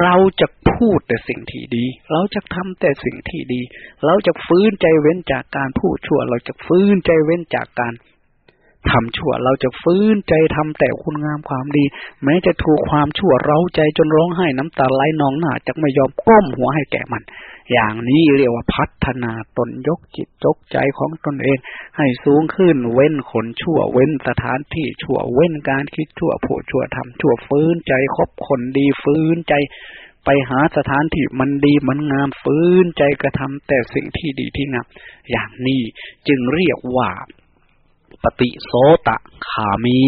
เราจะพูดแต่สิ่งที่ดี เราจะทำแต่สิ่งที่ดี เราจะฟื้นใจเว้นจากการพูดชั่ว เราจะฟื้นใจเว้นจากการ ทำชั่ว เราจะฟื้นใจทำแต่คุณงามความดี แม้จะถูกความชั่วเราใจจนร้องไห้น้ำตาไหลนองหน้าจะไม่ยอมก้มหัวให้แก่มัน อย่างนี้เรียกว่าพัฒนาตนยกจิตยกใจของตนเอง ให้สูงขึ้นเว้นขนชั่ว เว้นสถานที่ชั่วเว้นการคิดชั่วผู้ชั่วทำชั่วฟื้นใจคบคนดีฟื้นใจไปหาสถานที่มันดีมันงามฟื้นใจกระทำแต่สิ่งที่ดีที่งามอย่างนี้จึงเรียกว่า ปฏิโสตะขามี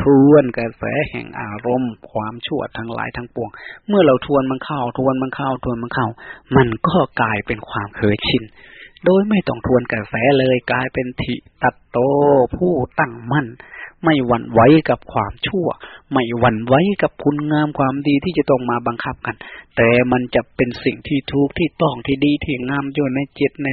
ทวนกระแสแห่งอารมณ์ ความชั่วทั้งหลายทั้งปวง เมื่อเราทวนมันเข้า ทวนมันเข้า ทวนมันเข้า มันก็กลายเป็นความเคยชิน โดยไม่ต้องทวนกระแสเลยกลายเป็นทิตัตโตผู้ตั้งมั่น ไม่หวั่นไหวกับความชั่ว ไม่หวั่นไหวกับคุณงามความดีที่จะต้องมาบังคับกัน แต่มันจะเป็นสิ่งที่ถูกที่ต้องที่ดีที่งามอยู่ในจิตใน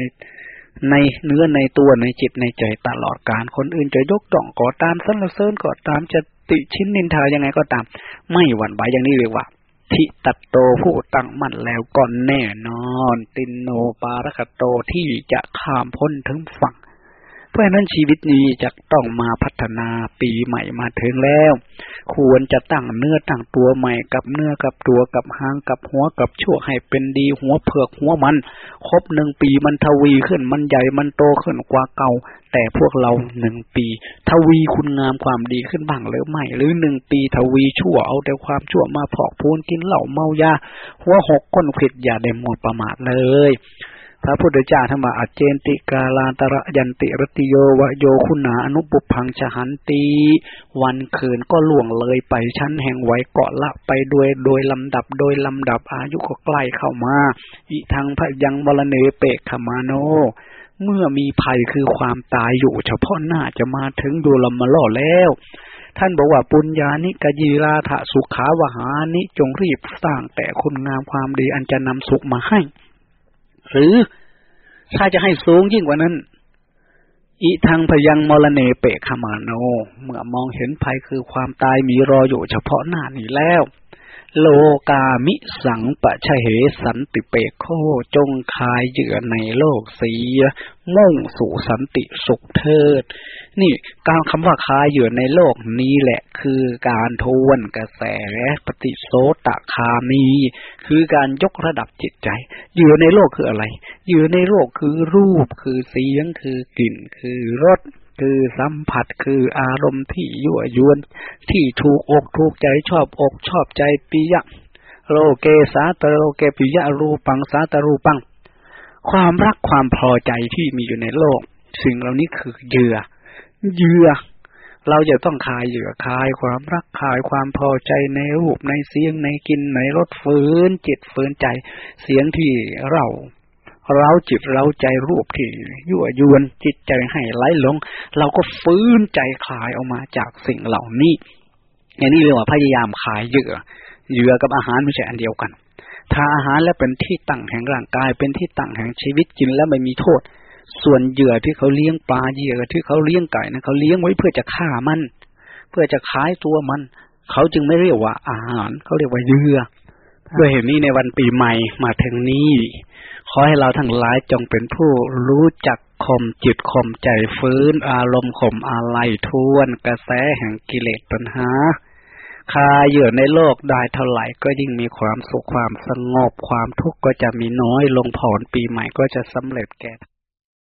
ในเนื้อในตัวในจิตในใจตลอดการ คนอื่นจะยกต่องก่อตามสรรเสริญก่อตามจะติชิ้นนินทายังไงก็ตาม ไม่หวั่นไหวอย่างนี้เรียกว่าทิตัตโตผู้ตั้งมั่นแล้วก่อนแน่นอน ตินโนปารคโตที่จะข้ามพ้นถึงฝั่ง เพราะฉะนั้นชีวิตนี้จะต้องมาพัฒนาปีใหม่มาถึงแล้ว ควรจะตั้งเนื้อตั้งตัวใหม่กับเนื้อกับตัวกับหางกับหัวกับชั่วให้เป็นดีหัวเผือกหัวมัน ครบหนึ่งปีมันทวีขึ้นมันใหญ่มันโตขึ้นกว่าเก่า แต่พวกเราหนึ่งปี ทวีคุณงามความดีขึ้นบ้างหรือไม่ หรือหนึ่งปีทวีชั่วเอาแต่ความชั่วมาพอกพูนกินเหล้าเมายาหัวหกก้นขิดอย่าได้หมดประมาทเลย พระพุทธเจ้าธรรมะอเจนติกาลาตระยันติรติโยวโยคุณาอนุปุพังชหันตี วันคืนก็ล่วงเลยไปชั้นแห่งไว้เกาะละไปโดยโดยลำดับโดยลำดับอายุก็ใกล้เข้ามา อิทังพยังบรเนเปกขมาโนเมื่อมีภัยคือความตายอยู่ เฉพาะหน้าจะมาถึงดูลำมาล่อแล้ว ท่านบอกว่าปุญญานิกยีราถสุขาวหานิจงรีบสร้างแต่คุณงามความดีอันจะนำสุขมาให้ หรือถ้าจะให้สูงยิ่งกว่านั้น อีทางพยังมรเนเปกขมาโน เมื่อมองเห็นภัยคือความตายมีรออยู่เฉพาะหน้านี้แล้ว โลกามิสังปะชะเหสันติเปโคจงคายเหยื่อในโลกเสีย มุ่งสู่สันติสุขเทิด นี่การคำว่าคายเหยื่อในโลกนี้แหละคือการทวนกระแสปฏิโสตคามี คือการยกระดับจิตใจเหยื่อในโลกคืออะไรเหยื่อในโลกคือรูปคือเสียงคือกลิ่นคือรส คือสัมผัสคืออารมณ์ที่ยั่วยวน ที่ถูกอกถูกใจชอบอกชอบใจปิยะโลเกสาตโลเกปิยะรูปังสาตรูปัง ความรักความพอใจที่มีอยู่ในโลก สิ่งเหล่านี้คือเหยื่อเหยื่อเราจะต้องคายเหยื่อคายความรักคายความพอใจในรูปในเสียงในกินในรสฝืนจิตฝืนใจ เสียงที่เรา เราจิตเราใจรูปที่ยั่วยวนจิตใจให้ไหลหลง เราก็ฟื้นใจคลายออกมาจากสิ่งเหล่านี้อย่างนี้เรียกว่าพยายามคายเหยื่อเหยื่อกับอาหารไม่ใช่อันเดียวกัน ถ้าอาหารแล้วเป็นที่ตั้งแห่งร่างกายเป็นที่ตั้งแห่งชีวิตกินแล้วไม่มีโทษ ส่วนเหยื่อที่เขาเลี้ยงปลาเหยื่อที่เขาเลี้ยงไก่นะเขาเลี้ยงไว้เพื่อจะฆ่ามัน เพื่อจะขายตัวมัน เขาจึงไม่เรียกว่าอาหาร เขาเรียกว่าเหยื่อ ด้วยเหตุนี้ในวันปีใหม่มาถึงนี้ ขอให้เราทั้งหลายจงเป็นผู้รู้จักข่มจิตข่มใจฟื้น อารมณ์ข่มอะไรทวนกระแสแห่งกิเลสปัญหา คาเหยื่อในโลกได้เท่าไหร่ก็ยิ่งมีความสุขความสงบความทุกข์ก็จะมีน้อยลงผ่อนปีใหม่ก็จะสำเร็จแก่